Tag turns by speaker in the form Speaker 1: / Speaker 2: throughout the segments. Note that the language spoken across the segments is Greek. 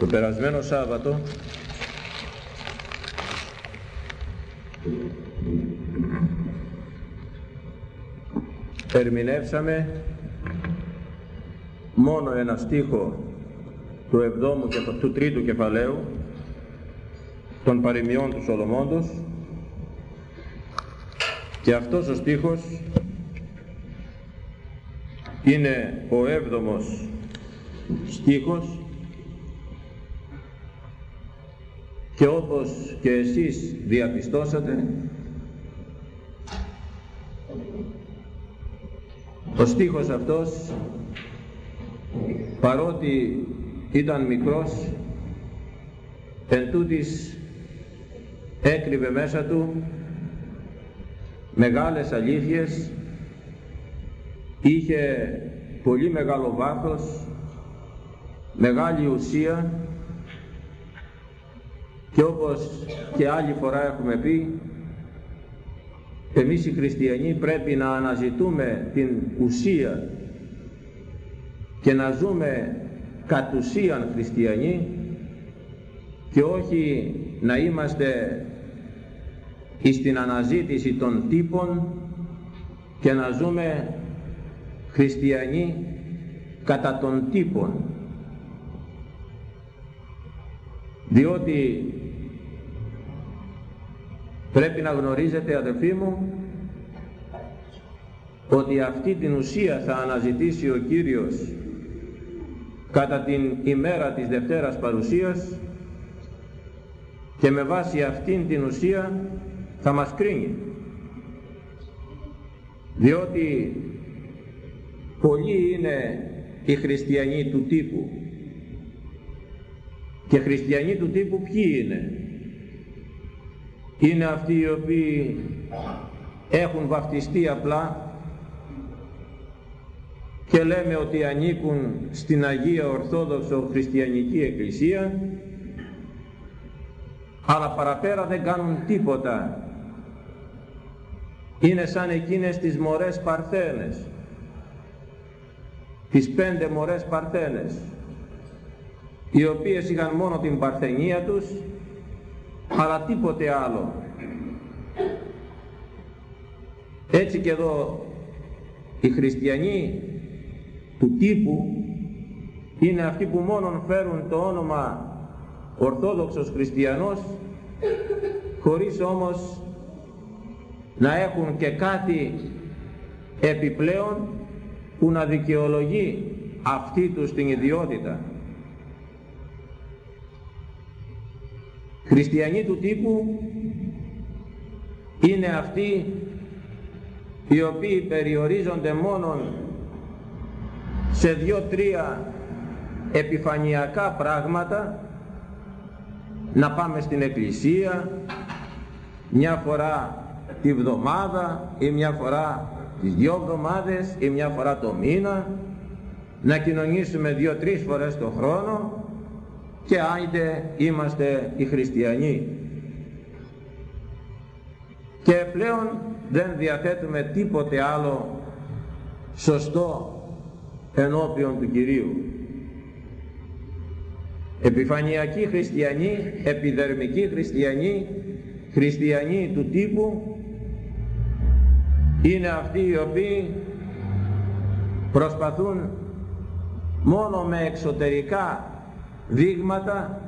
Speaker 1: Το περασμένο Σάββατο ερμηνεύσαμε μόνο ένα στίχο του εβδόμου και του τρίτου κεφαλαίου των παροιμιών του Σολομώντος και αυτός ο στίχος είναι ο έβδομος στίχος και όπως και εσείς διαπιστώσατε ο στίχος αυτός παρότι ήταν μικρός εν τούτης έκρυβε μέσα του μεγάλες αλήθειες είχε πολύ μεγάλο βάθος μεγάλη ουσία και όπως και άλλη φορά έχουμε πει εμείς οι χριστιανοί πρέπει να αναζητούμε την ουσία και να ζούμε κατ' ουσίαν χριστιανοί και όχι να είμαστε στην αναζήτηση των τύπων και να ζούμε χριστιανοί κατά των τύπων. Διότι πρέπει να γνωρίζετε αδελφοί μου ότι αυτή την ουσία θα αναζητήσει ο Κύριος κατά την ημέρα της Δευτέρας Παρουσίας και με βάση αυτήν την ουσία θα μας κρίνει. Διότι πολλοί είναι οι χριστιανοί του τύπου. Και χριστιανοί του τύπου ποιοι είναι; Είναι αυτοί οι οποίοι έχουν βαφτιστεί απλά και λέμε ότι ανήκουν στην Αγία Ορθόδοξο Χριστιανική Εκκλησία αλλά παραπέρα δεν κάνουν τίποτα. Είναι σαν εκείνες τις μωρές παρθένες τις πέντε μωρές παρθένες οι οποίες είχαν μόνο την παρθενία τους αλλά τίποτε άλλο έτσι και εδώ οι χριστιανοί του τύπου είναι αυτοί που μόνον φέρουν το όνομα Ορθόδοξος Χριστιανός χωρίς όμως να έχουν και κάτι επιπλέον που να δικαιολογεί αυτή τους την ιδιότητα. Χριστιανοί του τύπου είναι αυτοί οι οποίοι περιορίζονται μόνον σε δύο-τρία επιφανειακά πράγματα. Να πάμε στην εκκλησία μια φορά τη βδομάδα ή μια φορά τις δυο εβδομάδες ή μια φορά το μήνα. Να κοινωνήσουμε δύο-τρεις φορές το χρόνο και άιντε είμαστε οι χριστιανοί και πλέον δεν διαθέτουμε τίποτε άλλο σωστό ενώπιον του Κυρίου. Επιφανειακοί χριστιανοί, επιδερμικοί χριστιανοί, χριστιανοί του τύπου είναι αυτοί οι οποίοι προσπαθούν μόνο με εξωτερικά δείγματα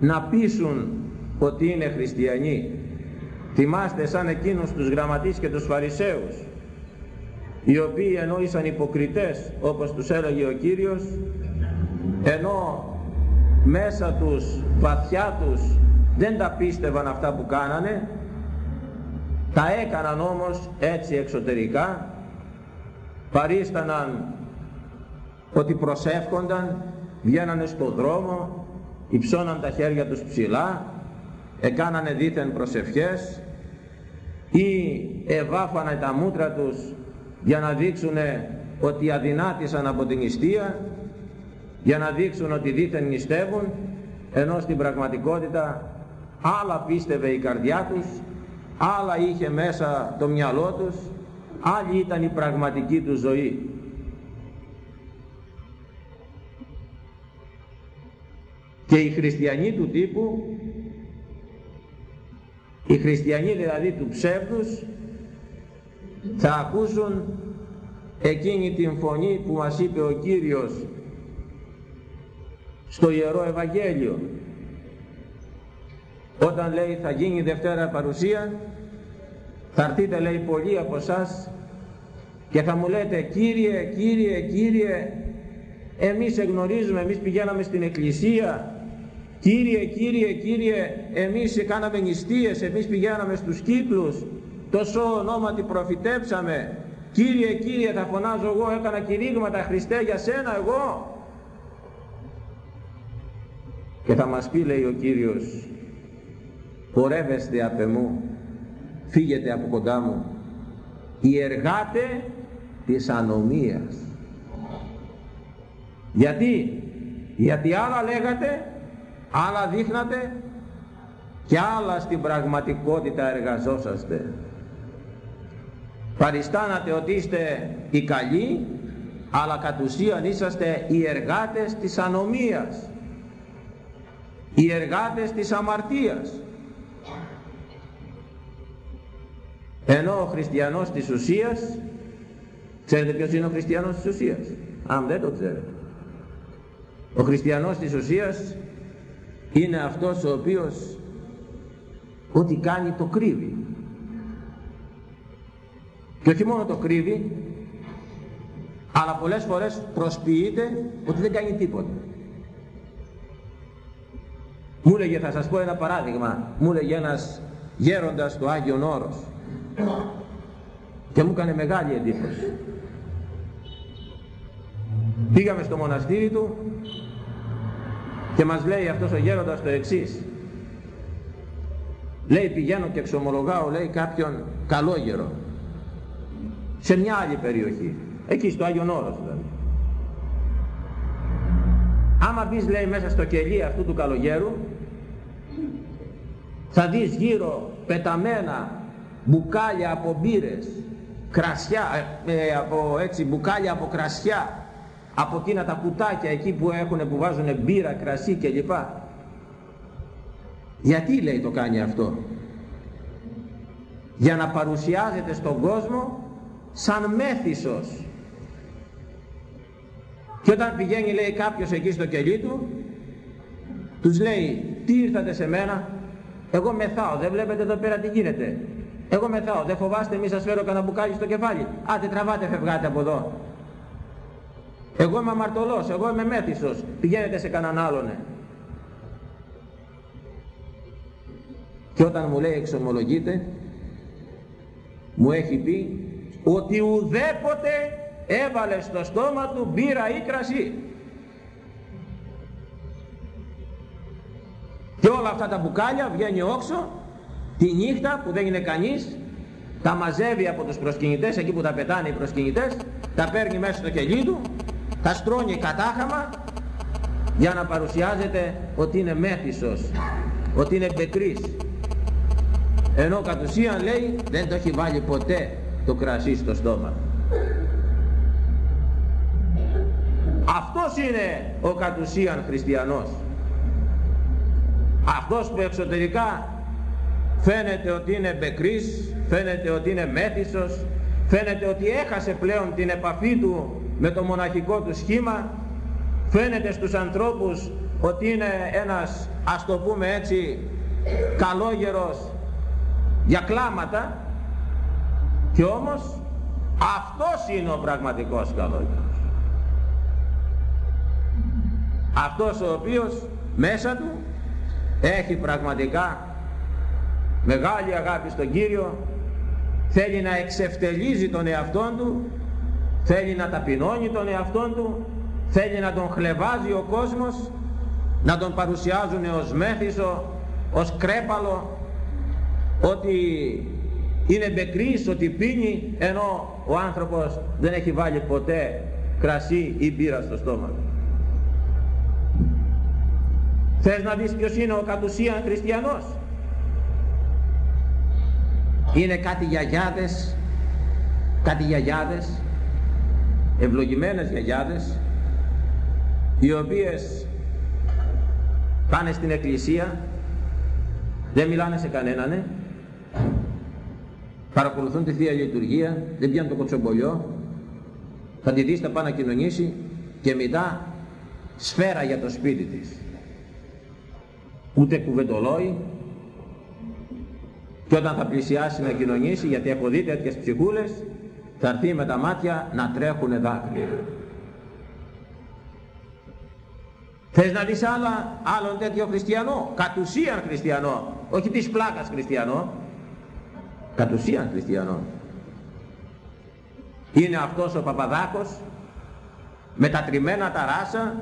Speaker 1: να πείσουν ότι είναι χριστιανοί. Θυμάστε σαν εκείνους τους γραμματείς και τους φαρισαίους οι οποίοι ενώ ήσαν υποκριτές όπως τους έλεγε ο Κύριος ενώ μέσα τους, βαθιά τους δεν τα πίστευαν αυτά που κάνανε τα έκαναν όμως έτσι εξωτερικά παρίσταναν ότι προσεύχονταν βγαίνανε στο δρόμο υψώναν τα χέρια τους ψηλά εκάνανε δίθεν προσευχές ή εβάφανε τα μούτρα τους για να δείξουν ότι αδυνάτησαν από την νηστεία για να δείξουν ότι δίθεν νηστεύουν ενώ στην πραγματικότητα άλλα πίστευε η καρδιά τους άλλα είχε μέσα το μυαλό τους άλλη ήταν η πραγματική του ζωή και οι χριστιανοί του τύπου οι χριστιανοί δηλαδή του ψεύδους θα ακούσουν εκείνη την φωνή που μας είπε ο Κύριος στο Ιερό Ευαγγέλιο. Όταν λέει θα γίνει Δευτέρα Παρουσία θα έρθείτε λέει πολλοί από εσά και θα μου λέτε Κύριε, Κύριε, Κύριε εμείς εγνωρίζουμε, εμείς πηγαίναμε στην εκκλησία Κύριε, Κύριε, Κύριε εμείς κάναμε νηστείες, εμείς πηγαίναμε στους κύκλους. Τόσο ονόματι προφητέψαμε. Κύριε, Κύριε θα φωνάζω εγώ έκανα κηρύγματα Χριστέ για σένα εγώ. Και θα μας πει λέει ο Κύριος πορεύεστε απ' εμού φύγετε από κοντά μου οι εργάτε της ανομίας γιατί; Γιατί άλλα λέγατε άλλα δείχνατε και άλλα στην πραγματικότητα εργαζόσαστε. Παριστάνατε ότι είστε οι καλοί αλλά κατ' ουσίαν είσαστε οι εργάτες της ανομίας οι εργάτες της αμαρτίας. Ενώ ο χριστιανός της ουσίας ξέρετε ποιος είναι ο χριστιανός της ουσίας; Αν δεν το ξέρετε. Ο χριστιανός της ουσίας είναι αυτός ο οποίος ό,τι κάνει το κρύβει. Και όχι μόνο το κρύβει αλλά πολλές φορές προσποιείται ότι δεν κάνει τίποτα. Μου έλεγε, θα σας πω ένα παράδειγμα, μου έλεγε ένας γέροντας του Άγιον Όρος. Και μου έκανε μεγάλη εντύπωση. Πήγαμε στο μοναστήρι του και μας λέει αυτός ο γέροντας το εξής. Λέει πηγαίνω και εξομολογάω λέει κάποιον καλόγερο σε μια άλλη περιοχή. Εκεί στο Άγιον Όρος δηλαδή. Άμα μπεις λέει μέσα στο κελί αυτού του καλογέρου θα δεις γύρω πεταμένα μπουκάλια από μπύρες, κρασιά, ε, ε, από έτσι μπουκάλια από κρασιά, από εκείνα τα κουτάκια εκεί που έχουν που βάζουν μπύρα, κρασί κλπ. Γιατί λέει το κάνει αυτό; Για να παρουσιάζεται στον κόσμο σαν μέθησος. Και όταν πηγαίνει λέει κάποιος εκεί στο κελί του, τους λέει τι ήρθατε σε μένα, εγώ μεθάω, δεν βλέπετε εδώ πέρα τι γίνεται; Εγώ μεθάω, δεν φοβάστε μη σας φέρω κανένα μπουκάλι στο κεφάλι. Άντε τραβάτε φευγάτε από εδώ. Εγώ είμαι αμαρτωλός, εγώ είμαι μέθησος. Πηγαίνετε σε κανέναν άλλον. Και όταν μου λέει εξομολογείτε, μου έχει πει ότι ουδέποτε έβαλε στο στόμα του μπύρα ή κρασί. και όλα αυτά τα μπουκάλια βγαίνει όξο τη νύχτα που δεν είναι κανείς τα μαζεύει από τους προσκυνητές εκεί που τα πετάνε οι προσκυνητές τα παίρνει μέσα στο κελί του τα στρώνει κατάχαμα για να παρουσιάζεται ότι είναι μέθησος ότι είναι μπεκρής ενώ κατ' ουσίαν λέει δεν το έχει βάλει ποτέ το κρασί στο στόμα. Αυτός είναι ο κατ' ουσίαν χριστιανός. Αυτός που εξωτερικά φαίνεται ότι είναι μπεκρής, φαίνεται ότι είναι μέθησος, φαίνεται ότι έχασε πλέον την επαφή του με το μοναχικό του σχήμα, φαίνεται στους ανθρώπους ότι είναι ένας, ας το πούμε έτσι, καλόγερος για κλάματα και όμως αυτός είναι ο πραγματικός καλόγερος. Αυτός ο οποίος μέσα του έχει πραγματικά μεγάλη αγάπη στον Κύριο θέλει να εξευτελίζει τον εαυτόν του θέλει να ταπεινώνει τον εαυτόν του θέλει να τον χλεβάζει ο κόσμος να τον παρουσιάζουν ως μέθησο ως κρέπαλο ότι είναι μπεκρής, ότι πίνει ενώ ο άνθρωπος δεν έχει βάλει ποτέ κρασί ή μπύρα στο στόμα του Θες να δεις ποιος είναι ο κατ' ουσίαν χριστιανός; Είναι κάτι γιαγιάδες, κάτι γιαγιάδες, ευλογημένες γιαγιάδες, οι οποίες πάνε στην εκκλησία δεν μιλάνε σε κανέναν ναι. παρακολουθούν τη Θεία Λειτουργία δεν πιάνουν το κοτσομπολιό θα τη δεις θα πάει να κοινωνήσει και μετά σφαίρα για το σπίτι της ούτε κουβεντολόι και όταν θα πλησιάσει να κοινωνήσει γιατί έχω δει τέτοιες ψυχούλες θα έρθει με τα μάτια να τρέχουν δάκρυα. Θες να δεις άλλα, άλλον τέτοιο χριστιανό, κατ' ουσίαν χριστιανό, όχι της πλάκας χριστιανό, κατ' ουσίαν χριστιανό. Είναι αυτός ο Παπαδάκος με τα τριμμένα τα ράσα,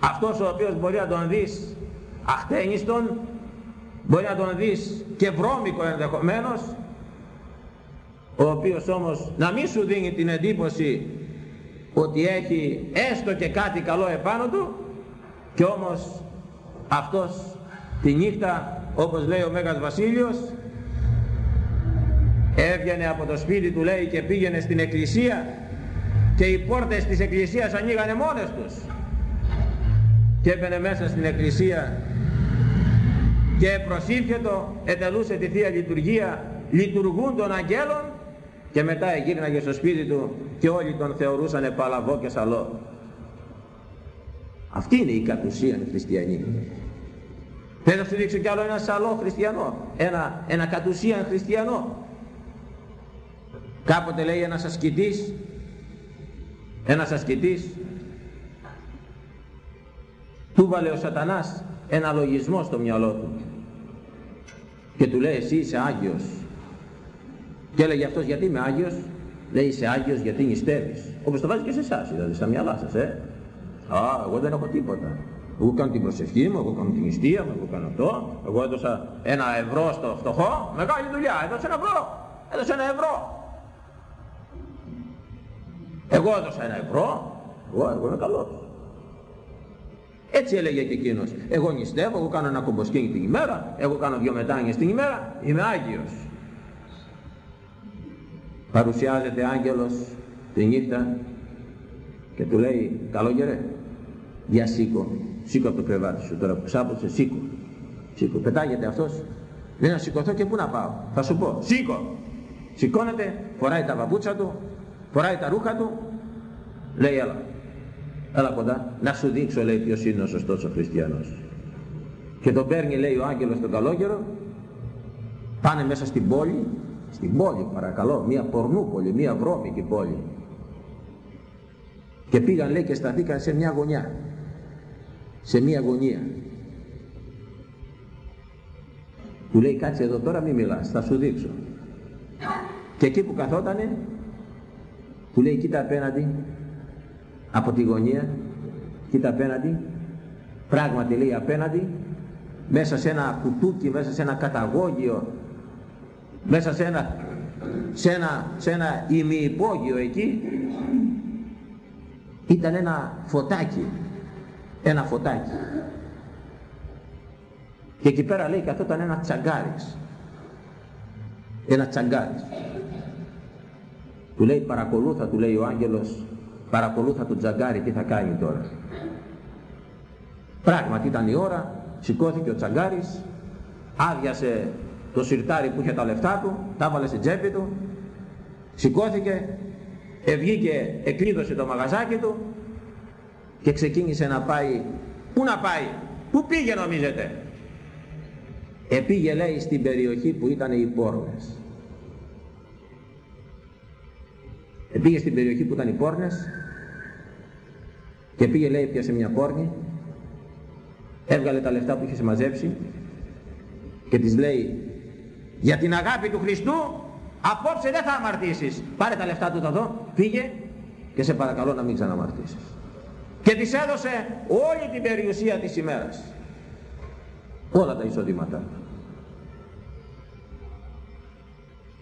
Speaker 1: αυτός ο οποίος μπορεί να τον δεις αχτένιστον, μπορεί να τον δεις και βρώμικο ενδεχομένως, ο οποίος όμως να μην σου δίνει την εντύπωση ότι έχει έστω και κάτι καλό επάνω του και όμως αυτός τη νύχτα όπως λέει ο Μέγας Βασίλειος έβγαινε από το σπίτι του λέει και πήγαινε στην εκκλησία και οι πόρτες της εκκλησίας ανοίγανε μόνες τους. Και έμπαινε μέσα στην εκκλησία και προσήφιετο ετελούσε τη Θεία Λειτουργία λειτουργούν των αγγέλων και μετά γύρναγε στο σπίτι του και όλοι τον θεωρούσαν παλαβό και σαλό. Αυτή είναι η κατουσίαν χριστιανή. Θέλω να σου δείξω κι άλλο ένα σαλό χριστιανό, ένα, ένα κατουσίαν χριστιανό. Κάποτε λέει ένας ασκητής, ένας ασκητής, του βάλε ο σατανάς ένα λογισμό στο μυαλό του και του λέει εσύ είσαι Άγιος και έλεγε αυτός γιατί είμαι Άγιος, λέει είσαι Άγιος γιατί νηστεύεις. Όπως το βάζει και σε εσάς, δηλαδή στα μυαλά σας, ε. Α, εγώ δεν έχω τίποτα. Εγώ κάνω την προσευχή μου, εγώ κάνω την νηστεία μου, εγώ κάνω αυτό. Εγώ έδωσα ένα ευρώ στο φτωχό, μεγάλη δουλειά, έδωσα ένα ευρώ. Έδωσα ένα ευρώ. Εγώ έδωσα ένα ευρώ, εγώ, εγώ είμαι καλός. Έτσι έλεγε και εκείνος. Εγώ νηστεύω, εγώ κάνω ένα κομποσκίνι την ημέρα, εγώ κάνω δυο μετάνοιες την ημέρα, είμαι Άγιος παρουσιάζεται άγγελος τη νύχτα και του λέει καλό γερέ για σήκω σήκω από το κρεβάτι σου τώρα που ξάπλωσε σήκω σήκω πετάγεται αυτός λέει να σηκωθώ και πού να πάω θα σου πω σήκω σηκώνεται φοράει τα παπούτσα του φοράει τα ρούχα του λέει έλα έλα κοντά να σου δείξω λέει ποιος είναι ο σωστός ο χριστιανός και τον παίρνει λέει ο άγγελος τον καλόγερο πάνε μέσα στην πόλη στην πόλη παρακαλώ, μια πορνούπολη, μια βρώμικη πόλη. Και πήγαν λέει και σταθήκαν σε μια γωνιά, σε μια γωνία. Του λέει κάτσε εδώ τώρα μη μιλάς, θα σου δείξω. Και εκεί που καθότανε, του λέει κοίτα απέναντι, από τη γωνία, κοίτα απέναντι, πράγματι λέει απέναντι, μέσα σε ένα κουτούκι, μέσα σε ένα καταγόγιο μέσα σε ένα, σε ένα, σε ένα ημιυπόγειο εκεί ήταν ένα φωτάκι ένα φωτάκι. Και εκεί πέρα λέει καθόταν ένα τσαγκάρις. Ένα τσαγκάρις. Του λέει παρακολούθα του λέει ο άγγελος παρακολούθα το τσαγκάρι τι θα κάνει τώρα πράγματι ήταν η ώρα σηκώθηκε ο τσαγκάρης άδειασε το σιρτάρι που είχε τα λεφτά του, τα έβαλε στην τσέπη του, σηκώθηκε, ευγήκε, εκλείδωσε το μαγαζάκι του και ξεκίνησε να πάει, πού να πάει, πού πήγε νομίζετε; Επήγε λέει στην περιοχή που ήταν οι πόρνες. Επήγε στην περιοχή που ήταν οι πόρνες και πήγε λέει πιάσε μια πόρνη, έβγαλε τα λεφτά που είχε μαζέψει και της λέει για την αγάπη του Χριστού απόψε δεν θα αμαρτήσεις. Πάρε τα λεφτά του εδώ πήγε και σε παρακαλώ να μην ξαναμαρτήσεις. Και της έδωσε όλη την περιουσία της ημέρας. Όλα τα εισοδήματά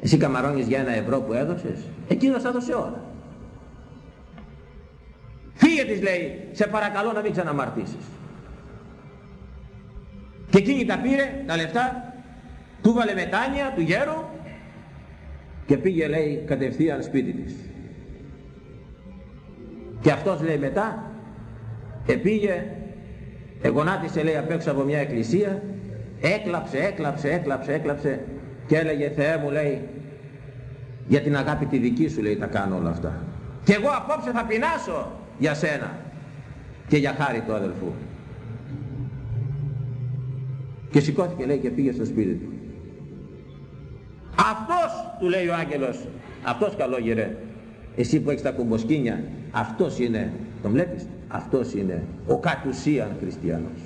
Speaker 1: εσύ καμαρώνεις για ένα ευρώ που έδωσες εκείνος έδωσε όλα. Φύγε της λέει σε παρακαλώ να μην ξαναμαρτήσεις. Και εκείνη τα πήρε τα λεφτά του βάλε μετάνια του γέρου και πήγε λέει κατευθείαν σπίτι της. Και αυτός λέει μετά επήγε εγωνάτισε λέει απ' έξω από μια εκκλησία έκλαψε, έκλαψε, έκλαψε, έκλαψε και έλεγε Θεέ μου λέει για την αγάπη τη δική σου λέει τα κάνω όλα αυτά. Και εγώ απόψε θα πεινάσω για σένα και για χάρη του αδελφού και σηκώθηκε λέει και πήγε στο σπίτι του αυτός του λέει ο άγγελος. Αυτός καλόγερε εσύ που έχεις τα κουμποσκίνια αυτός είναι. Τον βλέπεις; Αυτός είναι ο κατουσίαν χριστιανός.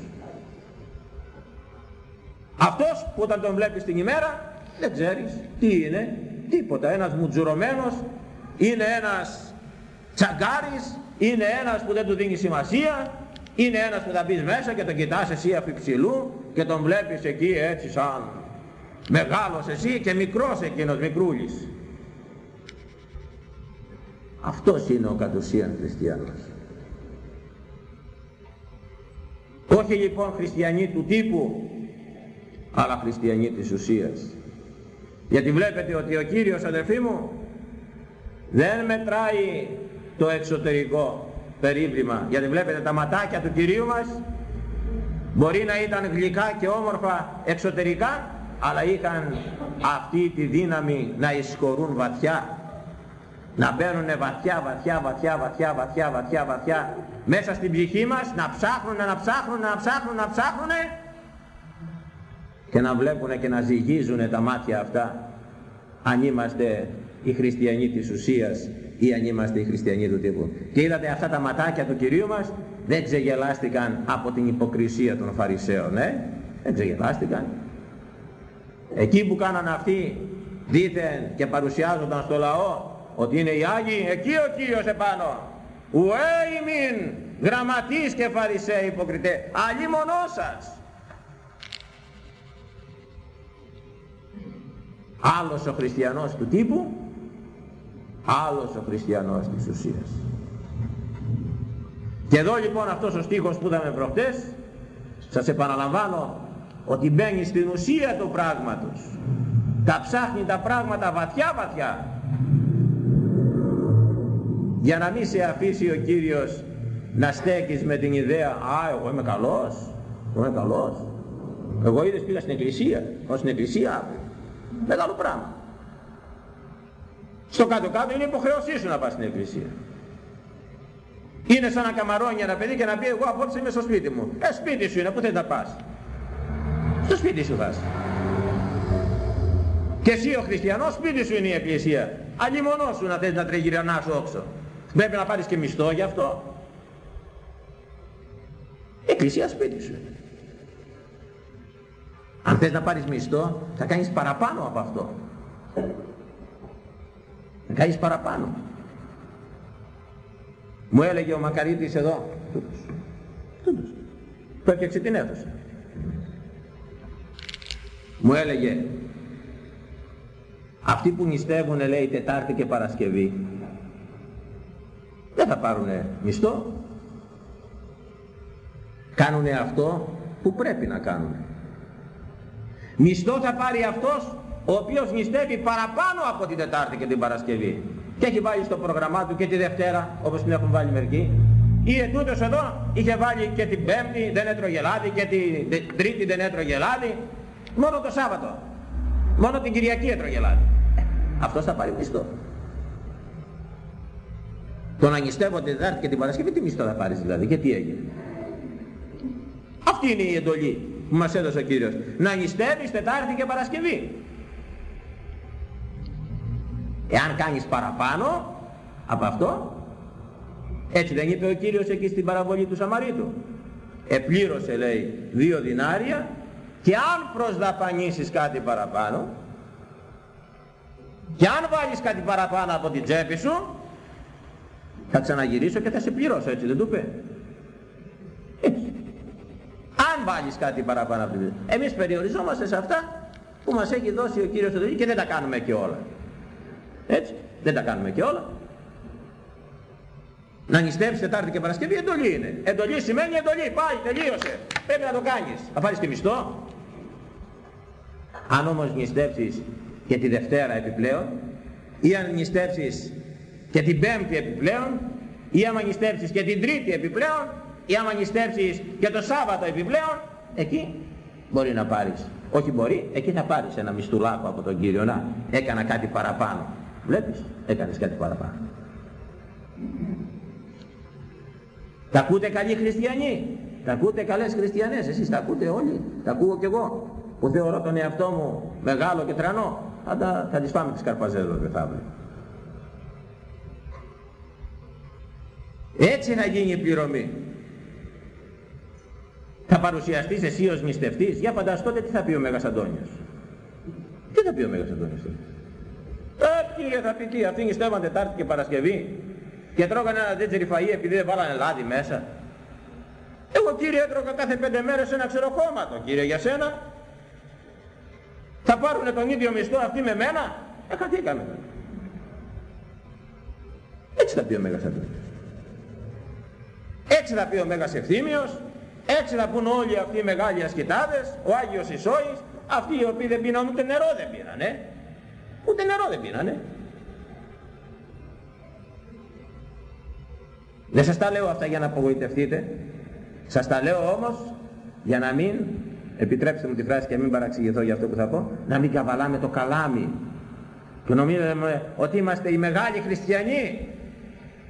Speaker 1: Αυτός που όταν τον βλέπεις την ημέρα δεν ξέρεις τι είναι. Τίποτα. Ένας μουτζουρωμένος είναι ένας τσαγκάρης είναι ένας που δεν του δίνει σημασία είναι ένας που θα μπεις μέσα και τον κοιτάς εσύ αφιψηλού και τον βλέπεις εκεί έτσι σαν μεγάλος εσύ και μικρός εκείνος μικρούλης. Αυτός είναι ο κατ' ουσίαν χριστιανός. Όχι λοιπόν χριστιανοί του τύπου αλλά χριστιανοί της ουσίας. Γιατί βλέπετε ότι ο Κύριος αδερφοί μου δεν μετράει το εξωτερικό περίβλημα. Γιατί βλέπετε τα ματάκια του Κυρίου μας μπορεί να ήταν γλυκά και όμορφα εξωτερικά αλλά είχαν αυτή τη δύναμη να εισχωρούν βαθιά να μπαίνουν βαθιά, βαθιά, βαθιά, βαθιά, βαθιά, βαθιά, βαθιά μέσα στην ψυχή μας, να ψάχνουν, να ψάχνουν, να ψάχνουν, να ψάχνουν και να βλέπουν και να ζυγίζουν τα μάτια αυτά αν είμαστε οι χριστιανοί της ουσίας ή αν είμαστε οι χριστιανοί του τύπου. Και είδατε αυτά τα ματάκια του Κυρίου μας δεν ξεγελάστηκαν από την υποκρισία των Φαρισαίων, ε; δεν ξεγελάστηκαν. Εκεί που κάνανε αυτοί δήθεν και παρουσιάζονταν στο λαό ότι είναι οι Άγιοι, εκεί ο Κύριος επάνω. Ουέ ημίν, γραμματείς και φαρισαίοι υποκριτές, αλλή μονός σας. Άλλος ο χριστιανός του τύπου, άλλος ο χριστιανός της ουσίας. Και εδώ λοιπόν αυτός ο στίχος που είδαμε προχτές, σας επαναλαμβάνω ότι μπαίνει στην ουσία του πράγματος. Τα ψάχνει τα πράγματα βαθιά βαθιά για να μην σε αφήσει ο Κύριος να στέκεις με την ιδέα «Α, εγώ είμαι καλός, εγώ είμαι καλός, εγώ είδες πήγα στην εκκλησία, εγώ στην εκκλησία Μεγάλο πράγμα. Στο κάτω-κάτω είναι υποχρεωσή σου να πας στην εκκλησία. Είναι σαν να καμαρώνει ένα παιδί και να πει εγώ απόψε είμαι στο σπίτι μου. Ε, σπίτι σου είναι, πού θες να πας. Στο σπίτι σου πας. Και εσύ ο χριστιανός σπίτι σου είναι η εκκλησία. Αλλημονός σου να θες να τριγυρνάς όξο. Πρέπει να πάρεις και μισθό γι' αυτό. Εκκλησία σπίτι σου. Αν θες να πάρεις μισθό θα κάνεις παραπάνω από αυτό. Θα κάνεις παραπάνω. Μου έλεγε ο Μακαρίτης εδώ, τούτος, τούτος, που έφτιαξε την αίθουσα. Μου έλεγε, αυτοί που νηστεύουν λέει Τετάρτη και Παρασκευή, δεν θα πάρουν μισθό. Κάνουν αυτό που πρέπει να κάνουν. Μισθό θα πάρει αυτός ο οποίος νηστεύει παραπάνω από την Τετάρτη και την Παρασκευή. Και έχει βάλει στο πρόγραμμά του και τη Δευτέρα όπως την έχουν βάλει μερικοί. Ή ετούτος εδώ είχε βάλει και την Πέμπτη δεν έτρωγε λάδι και την Τρίτη δεν έτρωγε λάδι. Μόνο το Σάββατο. Μόνο την Κυριακή έτρωγε λάδι. Ε, αυτός θα πάρει μισθό. Το να νηστεύω την Δευτέρα και την Παρασκευή, τι μισθό θα πάρεις δηλαδή και τι έγινε. Αυτή είναι η εντολή που μας έδωσε ο Κύριος. Να νηστεύεις Τετάρτη και Παρασκευή. Εάν κάνεις παραπάνω από αυτό, έτσι δεν είπε ο Κύριος εκεί στην παραβολή του Σαμαρίτου. Επλήρωσε λέει δύο δινάρια και αν προσδαπανίσεις κάτι παραπάνω και αν βάλεις κάτι παραπάνω από την τσέπη σου θα ξαναγυρίσω και θα σε πληρώσω έτσι δεν του είπε; Έτσι αν βάλεις κάτι παραπάνω από την εμείς περιοριζόμαστε σε αυτά που μας έχει δώσει ο Κύριος Θεός και δεν τα κάνουμε και όλα. Έτσι δεν τα κάνουμε και όλα. Να νηστεύεις Τετάρτη και Παρασκευή εντολή είναι. Εντολή σημαίνει εντολή. Πάει τελείωσε. Πρέπει να το κάνεις. Θα πάρεις τη μισθό αν όμως νηστεύσεις και τη Δευτέρα επιπλέον ή αν νηστεύσεις και την Πέμπτη επιπλέον ή αν νηστεύσεις και την Τρίτη επιπλέον ή άμα νηστεύσεις και το Σάββατο επιπλέον, εκεί μπορεί να πάρεις. Όχι μπορεί, εκεί θα πάρεις ένα μισθουλάκο από τον Κύριο. Να, έκανα κάτι παραπάνω. Βλέπεις, έκανες κάτι παραπάνω. Τα ακούτε καλοί χριστιανοί; Τα ακούτε καλές χριστιανές; Εσείς τα ακούτε όλοι; Τα ακούω κι εγώ. Που θεωρώ τον εαυτό μου μεγάλο και τρανό. Θα, τα, θα τις πάμε τις καρπαζέλες μεθαύριο. Έτσι να γίνει η πληρωμή. Θα παρουσιαστείς εσύ ως μυστευτής. Για φανταστείτε τι θα πει ο Μέγας Αντώνιος. Τι θα πει ο Μέγας Αντώνιος. Ε, κύριε θα πει τι, αυτοί νηστεύαν Τετάρτη και Παρασκευή και τρώγανε ένα τέτοιο φαΐ επειδή δεν βάλανε λάδι μέσα. Εγώ κύριε έτρωγα κάθε πέντε μέρες ένα ξεροκόμματο κύριε για σένα. Θα πάρουν τον ίδιο μισθό αυτοί με μένα; Ε, χαθήκαμε. Έτσι θα πει ο Μέγας Αντώνιος. Έτσι θα πει ο Μέγας Ευθύμιος, έτσι θα πούν όλοι αυτοί οι μεγάλοι ασκητάδες, ο Άγιος Ισόης, αυτοί οι οποίοι δεν πίναν ούτε νερό δεν πίνανε. Ούτε νερό δεν πίνανε. Δεν σας τα λέω αυτά για να απογοητευτείτε. Σας τα λέω όμως για να μην, επιτρέψτε μου τη φράση και μην παραξηγηθώ για αυτό που θα πω, να μην καβαλάμε το καλάμι. Και νομίζουμε ότι είμαστε οι μεγάλοι χριστιανοί,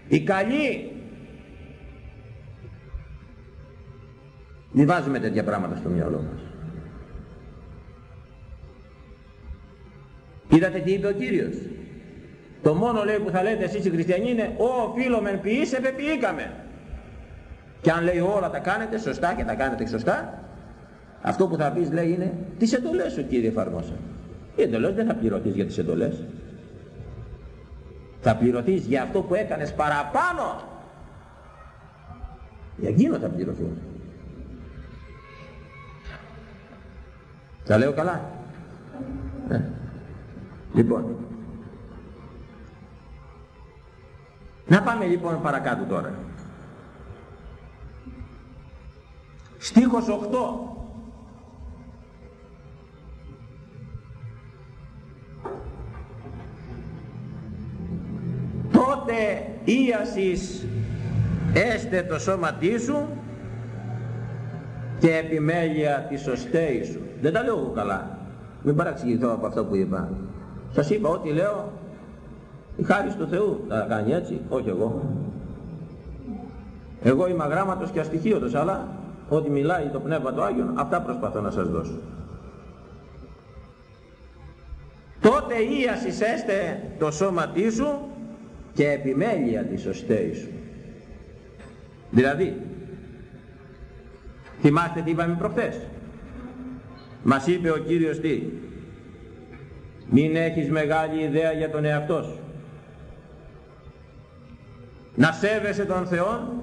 Speaker 1: οι καλοί, Μην βάζουμε τέτοια πράγματα στο μυαλό μας. Είδατε τι είπε ο Κύριος; Το μόνο λέει που θα λέτε εσείς οι χριστιανοί είναι «Ω φίλομεν ποιείς επεποιήκαμε». Και αν λέει όλα τα κάνετε σωστά και τα κάνετε σωστά, αυτό που θα πεις λέει είναι «Τις εντολές σου Κύριε εφαρμόσα». Οι εντολές δεν θα πληρωθείς για τις εντολές. Θα πληρωθείς για αυτό που έκανες παραπάνω. Για εκείνο θα πληρωθείς. Τα λέω καλά; Ε. Λοιπόν. Να πάμε λοιπόν παρακάτω τώρα. Στίχος 8. Τότε ίασης έστε το σώμα σου και επιμέλεια της σωστέη σου. Δεν τα λέω εγώ καλά. Μην παραξηγηθώ από αυτό που είπα. Σας είπα ό,τι λέω, η χάρη του Θεού θα κάνει έτσι, όχι εγώ. Εγώ είμαι αγράμματος και αστοιχείωτος, αλλά ό,τι μιλάει το Πνεύμα του Άγιον, αυτά προσπαθώ να σας δώσω. Τότε ίασης έστε το σώμα σου και επιμέλεια τη σωστέη σου. Δηλαδή, Θυμάστε τι είπαμε προχθές. Μας είπε ο Κύριος τι; Μην έχεις μεγάλη ιδέα για τον εαυτό σου. Να σέβεσαι τον Θεό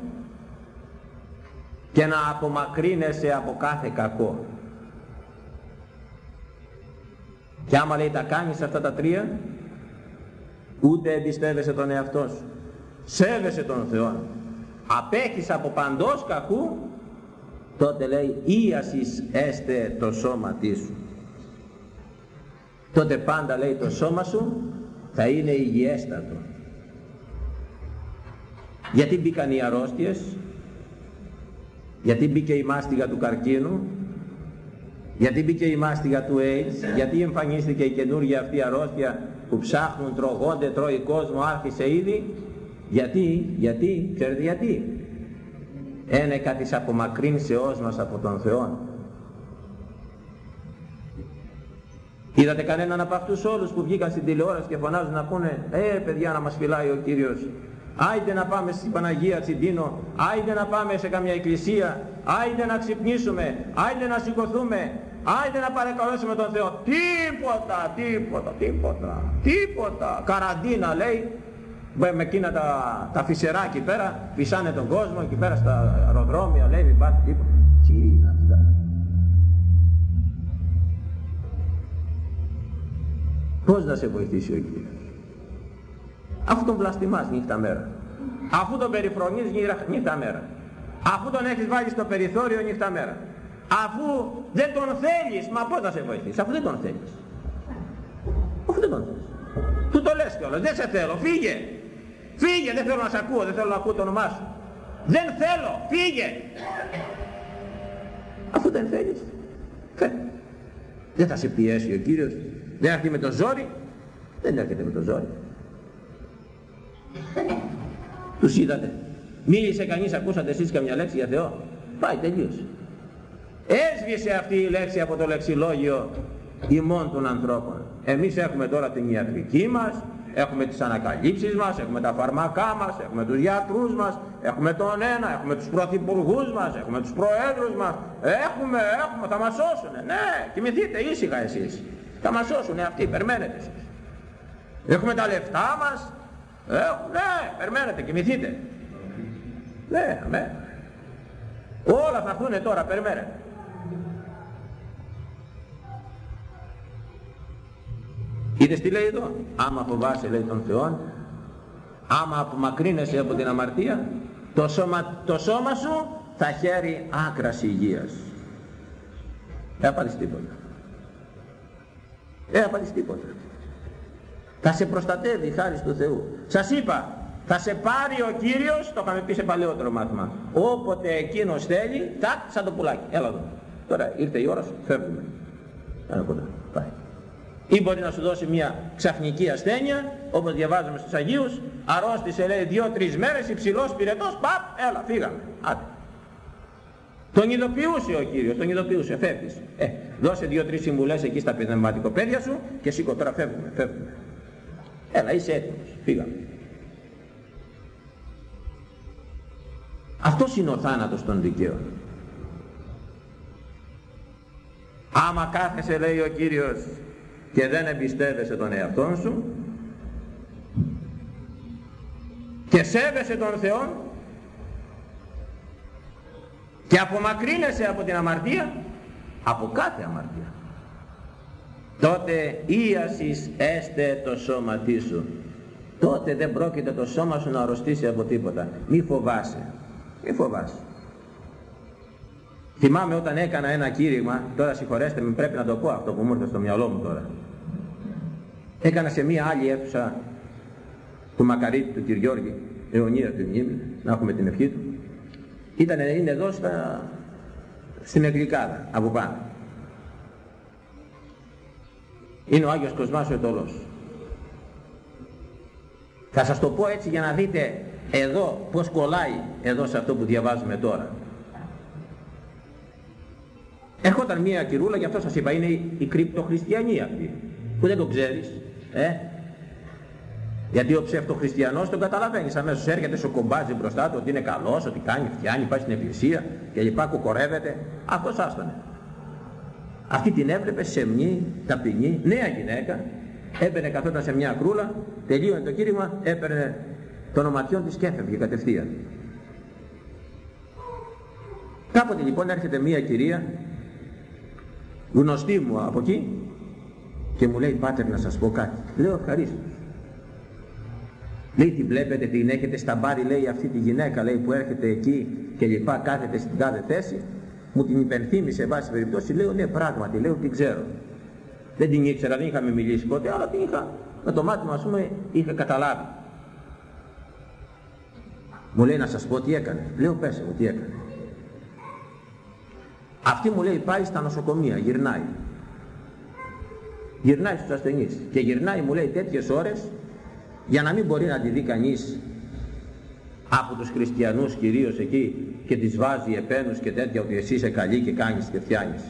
Speaker 1: και να απομακρύνεσαι από κάθε κακό. Και άμα λέει τα κάνεις αυτά τα τρία, ούτε εμπιστεύεσαι τον εαυτό σου. Σέβεσαι τον Θεό. Απέχεις από παντός κακού τότε λέει ίασης έστε το σώμα σου τότε πάντα λέει το σώμα σου θα είναι υγιέστατο γιατί μπήκαν οι αρρώστιες γιατί μπήκε η μάστιγα του καρκίνου γιατί μπήκε η μάστιγα του AIDS γιατί εμφανίστηκε η καινούργια αυτή αρρώστια που ψάχνουν, τρογόνται, τρώει κόσμο, άρχισε ήδη. Γιατί, γιατί, ξέρετε γιατί; Ένεκα της απομακρύνσεώς μας από τον Θεό. Είδατε κανέναν από αυτούς όλους που βγήκαν στην τηλεόραση και φωνάζουν να πούνε «Ε παιδιά να μας φυλάει ο Κύριος, άιντε να πάμε στην Παναγία Τσιντίνο, άιντε να πάμε σε καμιά εκκλησία, άιντε να ξυπνήσουμε, άιντε να σηκωθούμε, άιντε να παρακαλώσουμε τον Θεό». Τίποτα, τίποτα, τίποτα, τίποτα. Καραντίνα λέει, με εκείνα τα, τα φυσερά εκεί πέρα, φυσάνε τον κόσμο εκεί πέρα στα αεροδρόμια, λέει μην πάτε τίποτα. Τι είναι αυτά. Πώς να σε βοηθήσει ο Κύριος; Αφού τον βλαστημάς νύχτα μέρα. Αφού τον περιφρονείς νύχτα μέρα. Αφού τον έχεις βάλει στο περιθώριο νύχτα μέρα. Αφού δεν τον θέλεις, μα πώς να σε βοηθήσει, αφού δεν τον θέλεις. Αφού δεν τον θέλεις. Του το λες κιόλας, δεν σε θέλω, φύγε. Φύγε, δεν θέλω να σε ακούω, δεν θέλω να ακούω το όνομά σου. δεν θέλω φύγε αφού δεν θέλεις φεύγει δεν θα σε πιέσει ο Κύριος δεν έρχεται με το ζόρι δεν έρχεται με το ζόρι τους είδατε μίλησε κανείς ακούσατε εσείς καμιά λέξη για Θεό πάει τελείωσε έσβησε αυτή η λέξη από το λεξιλόγιο ημών των ανθρώπων εμείς έχουμε τώρα την ιατρική μας έχουμε τις ανακαλύψεις μας, έχουμε τα φαρμακά μας, έχουμε τους γιατρούς μας, έχουμε τον ένα, έχουμε τους πρωθυπουργούς μας, έχουμε τους προέδρους μας, έχουμε, έχουμε, θα μας σώσουν. Ναι, κοιμηθείτε ήσυχα εσείς. Θα μας σώσουν αυτοί, περιμένετε εσείς. Έχουμε τα λεφτά μας, έχουμε, ναι, περιμένετε, κοιμηθείτε. Ναι, ναι. Όλα θα έρθουν τώρα, περιμένετε. Είδες τι λέει εδώ; Άμα φοβάσαι λέει τον Θεό, άμα απομακρύνεσαι από την αμαρτία, το σώμα, το σώμα σου θα χαίρει άκρας υγείας. Δεν θα τίποτα. Δεν θα τίποτα. Θα σε προστατεύει χάρη του Θεού. Σας είπα, θα σε πάρει ο Κύριος, το είχαμε πει σε παλαιότερο μάθημα, όποτε εκείνος θέλει, τάκ, σαν το πουλάκι. Έλα εδώ. Τώρα ήρθε η ώρας σου, φεύγουμε. Ένα κοντά, πάει ή μπορεί να σου δώσει μια ξαφνική ασθένεια όπως διαβάζουμε στους Αγίους αρρώστησε λέει δύο-τρεις μέρες υψηλός πυρετός παπ έλα φύγαμε. Άτε. τον ειδοποιούσε ο Κύριος τον ειδοποιούσε φεύγεις. Ε, δώσε δύο-τρεις συμβουλές εκεί στα πνευματικοπαίδια σου και σήκω τώρα φεύγουμε φεύγουμε. Έλα είσαι έτοιμος φύγαμε. Αυτός είναι ο θάνατος των δικαίων. Άμα κάθεσαι λέει ο Κύριος και δεν εμπιστεύεσαι τον εαυτό σου και σέβεσαι τον Θεό και απομακρύνεσαι από την αμαρτία από κάθε αμαρτία. Τότε ίασης έστε το σώμα σου. Τότε δεν πρόκειται το σώμα σου να αρρωστήσει από τίποτα. Μη φοβάσαι. Μη φοβάσαι. Θυμάμαι όταν έκανα ένα κήρυγμα τώρα συγχωρέστε με πρέπει να το πω αυτό που μου ήρθε στο μυαλό μου τώρα έκανα σε μία άλλη αίθουσα του Μακαρίτη του κ. Γιώργη, αιωνία του μνήμη, να έχουμε την ευχή του. Ήταν, είναι εδώ στα, στην Εγγλικάδα, από πάνω. Είναι ο Άγιος Κοσμάς ο Ετωλός. Θα σας το πω έτσι για να δείτε εδώ πως κολλάει εδώ σε αυτό που διαβάζουμε τώρα. Έρχονταν μία κυρούλα, γι' αυτό σας είπα, είναι η κρυπτοχριστιανή αυτή, που δεν το ξέρεις, ε; Γιατί ο ψευτοχριστιανός τον καταλαβαίνεις αμέσως έρχεται στο κομπάζι μπροστά του ότι είναι καλός, ότι κάνει, φτιάνει, πάει στην εκκλησία και λοιπά κουκορεύεται. Αυτός άστονε. Αυτή την έβλεπε σεμνή, ταπεινή, νέα γυναίκα, έμπαινε καθόταν σε μια κρούλα, τελείωνε το κήρυγμα, έπαιρνε το ονοματιόν της και έφευγε κατευθείαν. Κάποτε λοιπόν έρχεται μια κυρία, γνωστή μου από εκεί, και μου λέει πάτερ να σας πω κάτι λέω ευχαρίστω λέει τη βλέπετε την έχετε στα μπάρι λέει αυτή τη γυναίκα λέει που έρχεται εκεί και λοιπά κάθεται στην κάθε θέση μου την υπενθύμησε βάση περιπτώσει λέω ναι πράγματι λέω την ξέρω δεν την ήξερα δεν είχαμε μιλήσει ποτέ αλλά την είχα. Με το μάτι μου ας πούμε είχα καταλάβει. Μου λέει να σας πω τι έκανε λέω πέσε μου τι έκανε αυτή μου λέει πάει στα νοσοκομεία γυρνάει γυρνάει στους ασθενείς και γυρνάει μου λέει τέτοιες ώρες για να μην μπορεί να τη δει κανείς από τους χριστιανούς κυρίως εκεί και τις βάζει επένους και τέτοια ότι εσύ είσαι καλή και κάνεις και φτιάνεις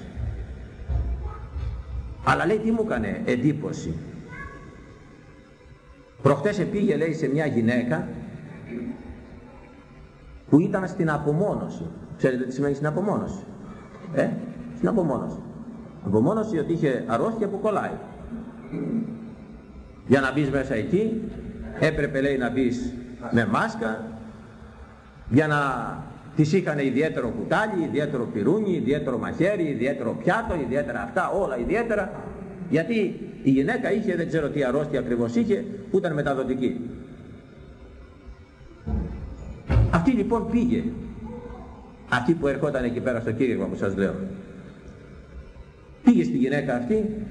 Speaker 1: αλλά λέει τι μου έκανε εντύπωση. Προχτές πήγε λέει σε μια γυναίκα που ήταν στην απομόνωση. Ξέρετε τι σημαίνει στην απομόνωση; Ε, στην απομόνωση Απομόνωση ότι είχε αρρώστια που κολλάει. Για να μπεις μέσα εκεί έπρεπε λέει να μπεις με μάσκα για να τις είχαν ιδιαίτερο κουτάλι, ιδιαίτερο πυρούνι, ιδιαίτερο μαχαίρι, ιδιαίτερο πιάτο, ιδιαίτερα αυτά, όλα ιδιαίτερα γιατί η γυναίκα είχε, δεν ξέρω τι αρρώστια ακριβώς είχε, που ήταν μεταδοτική. Αυτή λοιπόν πήγε, αυτή που ερχόταν εκεί πέρα στο κήρυγμα που σας λέω, Πήγε στη γυναίκα αυτή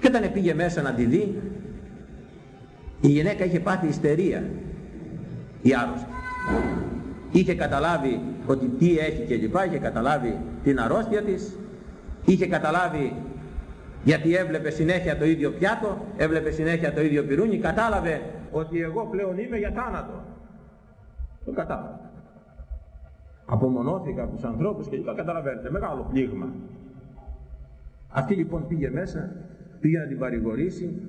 Speaker 1: και όταν πήγε μέσα να τη δει η γυναίκα είχε πάθει ιστερία η άρρωστη είχε καταλάβει ότι τι έχει και λοιπά, είχε καταλάβει την αρρώστια της, είχε καταλάβει γιατί έβλεπε συνέχεια το ίδιο πιάτο, έβλεπε συνέχεια το ίδιο πυρούνι, κατάλαβε ότι εγώ πλέον είμαι για θάνατο. Το κατάλαβε. Απομονώθηκα από τους ανθρώπους και είπα καταλαβαίνετε, μεγάλο πλήγμα. Αυτή λοιπόν πήγε μέσα, πήγε να την παρηγορήσει,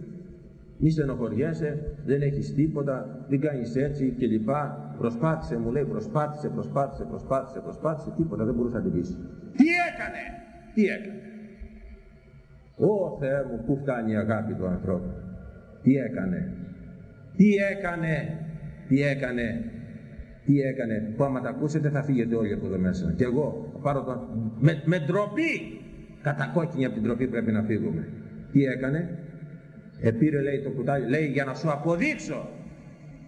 Speaker 1: μη στενοχωριέσαι, δεν έχεις τίποτα, δεν κάνεις έτσι και λοιπά. Προσπάθησε, μου λέει, προσπάθησε, προσπάθησε, προσπάθησε, προσπάθησε, τίποτα δεν μπορούσε να την πείσει. Τι έκανε, τι έκανε. Ω Θεέ μου, πού φτάνει η αγάπη του ανθρώπου. Τι έκανε, τι έκανε, τι έκανε, τι έκανε. Που άμα τα ακούσετε θα φύγετε όλοι από εδώ μέσα. Και εγώ θα πάρω τον... Με, με ντροπή, κατακόκκινη από την ντροπή πρέπει να φύγουμε. Τι έκανε, επήρε λέει το κουτάλι, λέει για να σου αποδείξω,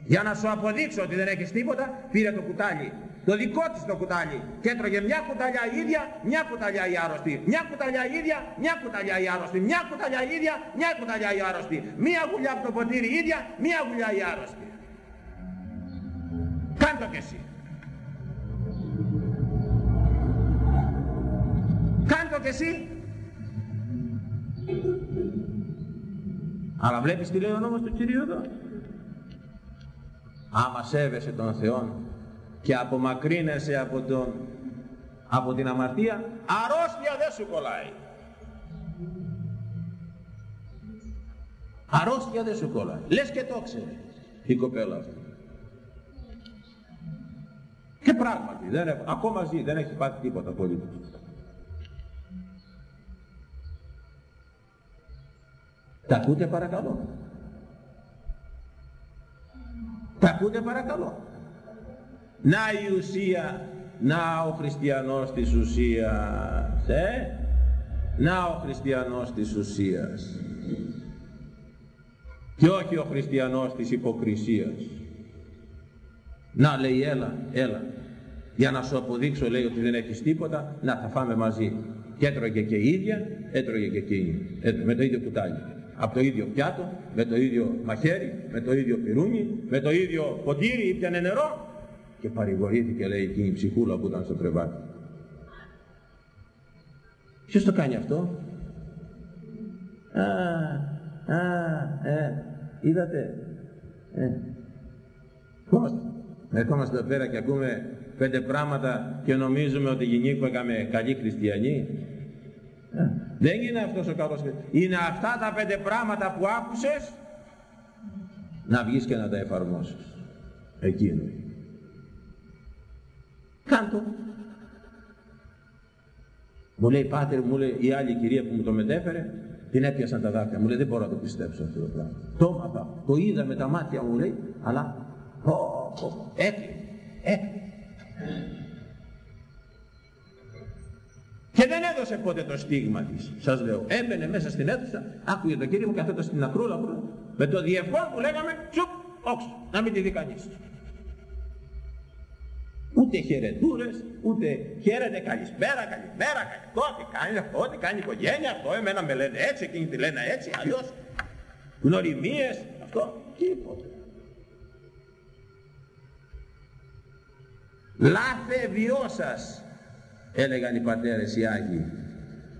Speaker 1: για να σου αποδείξω ότι δεν έχεις τίποτα, πήρε το κουτάλι το δικό της το κουτάλι και έτρωγε μια κουταλιά ίδια, μια κουταλιά η άρρωστη, μια κουταλιά ίδια, μια κουταλιά η άρρωστη, μια κουταλιά ίδια, μια κουταλιά η άρρωστη, μια γουλιά από το ποτήρι ίδια, μια γουλιά η άρρωστη. Κάντο και εσύ. Κάντο και εσύ. Αλλά βλέπεις τι λέει ο νόμος του Κυρίου εδώ. Άμα σέβεσαι τον Θεό και απομακρύνεσαι από, τον, από την αμαρτία, αρρώστια δεν σου κολλάει. Αρρώστια δεν σου κολλάει. Λες και το ξέρεις η κοπέλα αυτή. Και πράγματι, δεν, ακόμα ζει, δεν έχει πάθει τίποτα πολύ. Τα ακούτε παρακαλώ. Τα ακούτε παρακαλώ. Να η ουσία, να ο χριστιανός της ουσίας, ε; Να ο χριστιανός της ουσίας. Και όχι ο χριστιανός της υποκρισίας. Να λέει έλα, έλα. Για να σου αποδείξω λέει ότι δεν έχεις τίποτα, να θα φάμε μαζί. Και έτρωγε και η ίδια, έτρωγε και εκείνη. Με το ίδιο κουτάλι. Από το ίδιο πιάτο, με το ίδιο μαχαίρι, με το ίδιο πυρούνι, με το ίδιο ποτήρι, ήπιανε νερό και παρηγορήθηκε λέει εκείνη η ψυχούλα που ήταν στο κρεβάτι. Ποιος το κάνει αυτό; Α, α, ε, είδατε; Ε. Ερχόμαστε εδώ πέρα και ακούμε πέντε πράγματα και νομίζουμε ότι γινήκαμε καλοί χριστιανοί. Ε. Δεν είναι αυτός ο καλός Είναι αυτά τα πέντε πράγματα που άκουσες να βγεις και να τα εφαρμόσεις. Εκείνο Κάντο. Μου λέει πάτερ, μου λέει η άλλη κυρία που μου το μετέφερε, την έπιασαν τα δάκρυα. Μου λέει δεν μπορώ να το πιστέψω αυτό το πράγμα. Το έμαθα, το είδα με τα μάτια μου λέει, αλλά έκλει, Και δεν έδωσε ποτέ το στίγμα της, σας λέω. Έμπαινε μέσα στην αίθουσα, άκουγε το κύριο μου καθόταν στην ακρούλα με το διευκόν που λέγαμε, τσουπ, όξο, να μην τη δει κανείς. Ούτε χαιρετούρες, ούτε χαίρετε καλησπέρα, καλημέρα, καλικό, τι κάνει αυτό, τι κάνει η οικογένεια, αυτό εμένα με λένε έτσι, εκείνη τη λένε έτσι, αλλιώς γνωριμίες, αυτό, τίποτα. Λάθε βιώσας, έλεγαν οι πατέρες οι Άγιοι.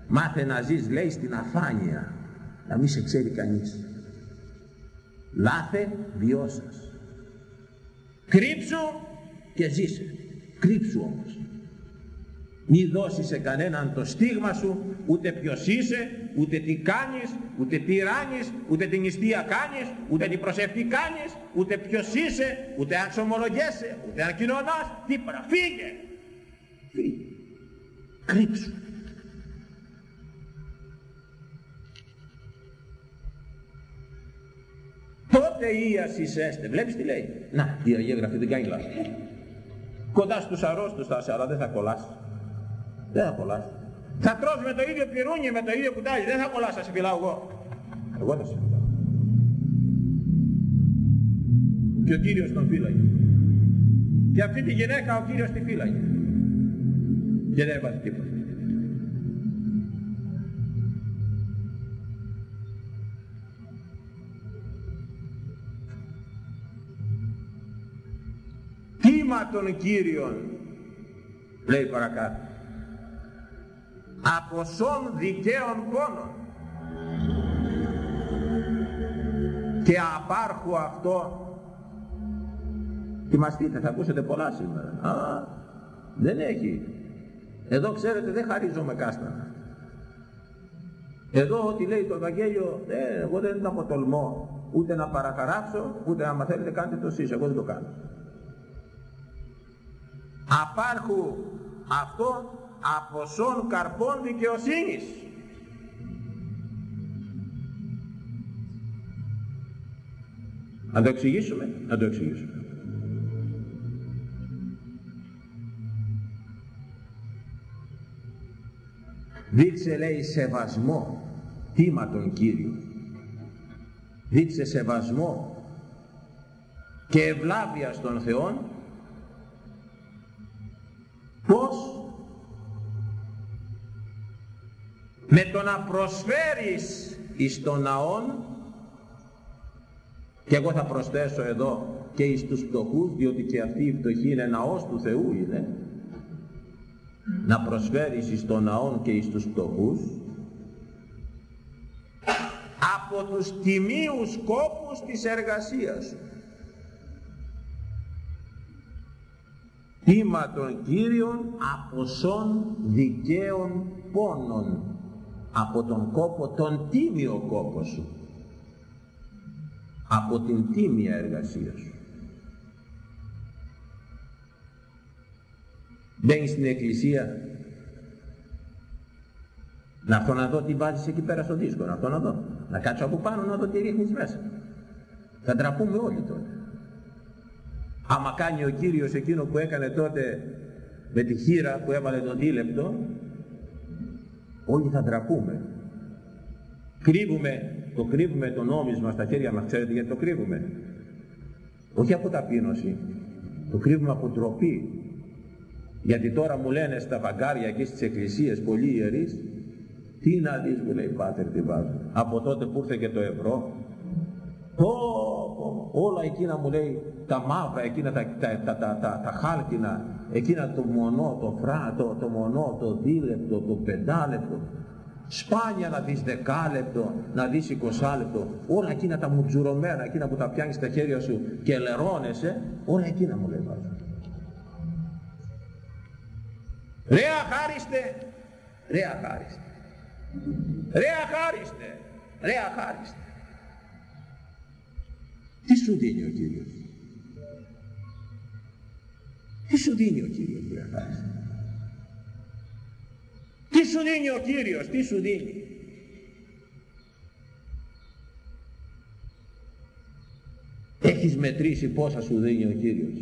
Speaker 1: Μάθε να ζεις, λέει, στην αφάνεια, να μην σε ξέρει κανείς. Λάθε βιώσας. Κρύψου και ζήσε. Κρύψου όμως. Μη δώσεις σε κανέναν το στίγμα σου, ούτε ποιος είσαι, ούτε τι κάνεις, ούτε τι ράνεις, ούτε την νηστεία κάνεις, ούτε την προσευχή κάνεις, ούτε ποιος είσαι, ούτε αν ξομολογέσαι, ούτε αν κοινωνάς, τίποτα. Φύγε! Φύγε. Κρύψου. Τότε ή ασυσέστε. Βλέπεις τι λέει; Να, η Αγία Γραφή δεν κάνει λάθος. Κοντά στους αρρώστους θα είσαι, αλλά δεν θα κολλάς. Δεν θα κολλάς. Θα τρως με το ίδιο πυρούνι, με το ίδιο κουτάλι, δεν θα κολλάς, θα σε φυλάω εγώ. Εγώ θα σε φυλάω. Και ο Κύριος τον φύλαγε. Και αυτή τη γυναίκα ο Κύριος τη φύλαγε. Και δεν έβαλε τίποτα. των Κύριων λέει παρακάτω από σών δικαίων πόνων. Και απάρχου αυτό. Θυμαστείτε θα ακούσετε πολλά σήμερα. Α, δεν έχει. Εδώ ξέρετε δεν χαρίζομαι κάστανα. Εδώ ό,τι λέει το Ευαγγέλιο ε, εγώ δεν το αποτολμώ ούτε να παραχαράξω ούτε να μαθαίνετε κάντε το εσείς εγώ δεν το κάνω. Απάρχου αυτό από σών καρπών δικαιοσύνης. Να το εξηγήσουμε να το εξηγήσουμε. Δείξε λέει σεβασμό τίμα τον Κύριο. Δείξε σεβασμό και ευλάβεια στον Θεό πως με το να προσφέρεις εις τον ναόν και εγώ θα προσθέσω εδώ και εις τους φτωχούς διότι και αυτή η φτωχή είναι ναός του Θεού είναι. Να προσφέρεις εις τον ναόν και εις τους φτωχούς από τους τιμίους κόπους της εργασίας σου. Τίμα των Κύριων από σών δικαίων πόνων από τον κόπο, τον τίμιο κόπο σου. Από την τίμια εργασία σου. Μπαίνει στην εκκλησία. Να έρθω να δω τι βάζεις εκεί πέρα στο δίσκο να έρθω να δω. Να κάτσω από πάνω να δω τι ρίχνεις μέσα. Θα ντραπούμε όλοι τότε. Άμα κάνει ο Κύριος εκείνο που έκανε τότε με τη χείρα που έβαλε τον δίλεπτο όλοι θα ντραπούμε κρύβουμε το κρύβουμε το νόμισμα στα χέρια μας ξέρετε γιατί το κρύβουμε; Όχι από ταπείνωση. Το κρύβουμε από τροπή γιατί τώρα μου λένε στα βαγκάρια εκεί στις εκκλησίες πολλοί ιερείς τι να δεις μου λέει πάτερ τι βάζω από τότε που ήρθε και το ευρώ όλα εκείνα μου λέει τα μαύρα εκείνα τα, τα, τα, τα, τα χάλκινα εκείνα το μονό, το φρά, το, το μονό, το δίλεπτο, το πεντάλεπτο σπάνια να δεις δεκάλεπτο, να δεις εικοσάλεπτο όλα εκείνα τα μουτζουρωμένα εκείνα που τα πιάνεις στα χέρια σου και λερώνεσαι όλα εκείνα μου λέει βάζω Ρε αχάριστε, ρε αχάριστε, ρε αχάριστε, ρε αχάριστε. Τι σου δίνει ο Κύριος; Τι σου δίνει ο Κύριος, ρε αχάριστε. Τι σου δίνει ο Κύριος, τι σου δίνει; Έχεις μετρήσει πόσα σου δίνει ο Κύριος;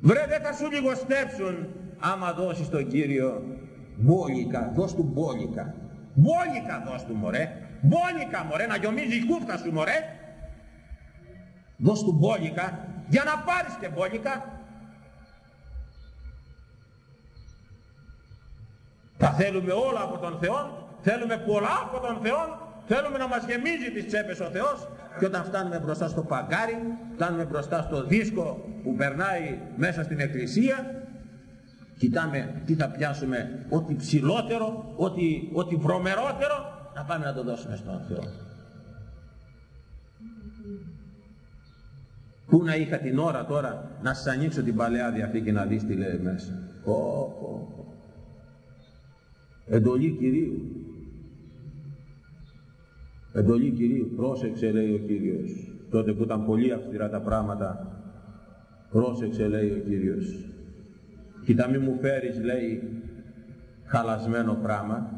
Speaker 1: Βρε δεν θα σου λιγοστέψουν άμα δώσεις τον Κύριο μπόλικα, δώσ' του μπόλικα. Μπόλικα δώσ' του μωρέ. Μπόλικα μωρέ, να γιομίζει η κούφτα σου μωρέ. Δώσ' του μπόλικα, για να πάρεις και μπόλικα. Τα θέλουμε όλα από τον Θεό, θέλουμε πολλά από τον Θεό, θέλουμε να μας γεμίζει τις τσέπες ο Θεός και όταν φτάνουμε μπροστά στο παγκάρι, φτάνουμε μπροστά στο δίσκο που περνάει μέσα στην εκκλησία, κοιτάμε τι θα πιάσουμε, ό,τι ψηλότερο, ό,τι, ό,τι βρωμερότερο, να πάμε να το δώσουμε στον Θεό. Πού να είχα την ώρα τώρα να σας ανοίξω την Παλαιά Διαθήκη να δεις τι λέει μέσα. Ω, ω, Εντολή Κυρίου. Εντολή Κυρίου. Πρόσεξε λέει ο Κύριος. Τότε που ήταν πολύ αυστηρά τα πράγματα. Πρόσεξε λέει ο Κύριος. Κοίτα μη μου φέρεις λέει χαλασμένο πράγμα.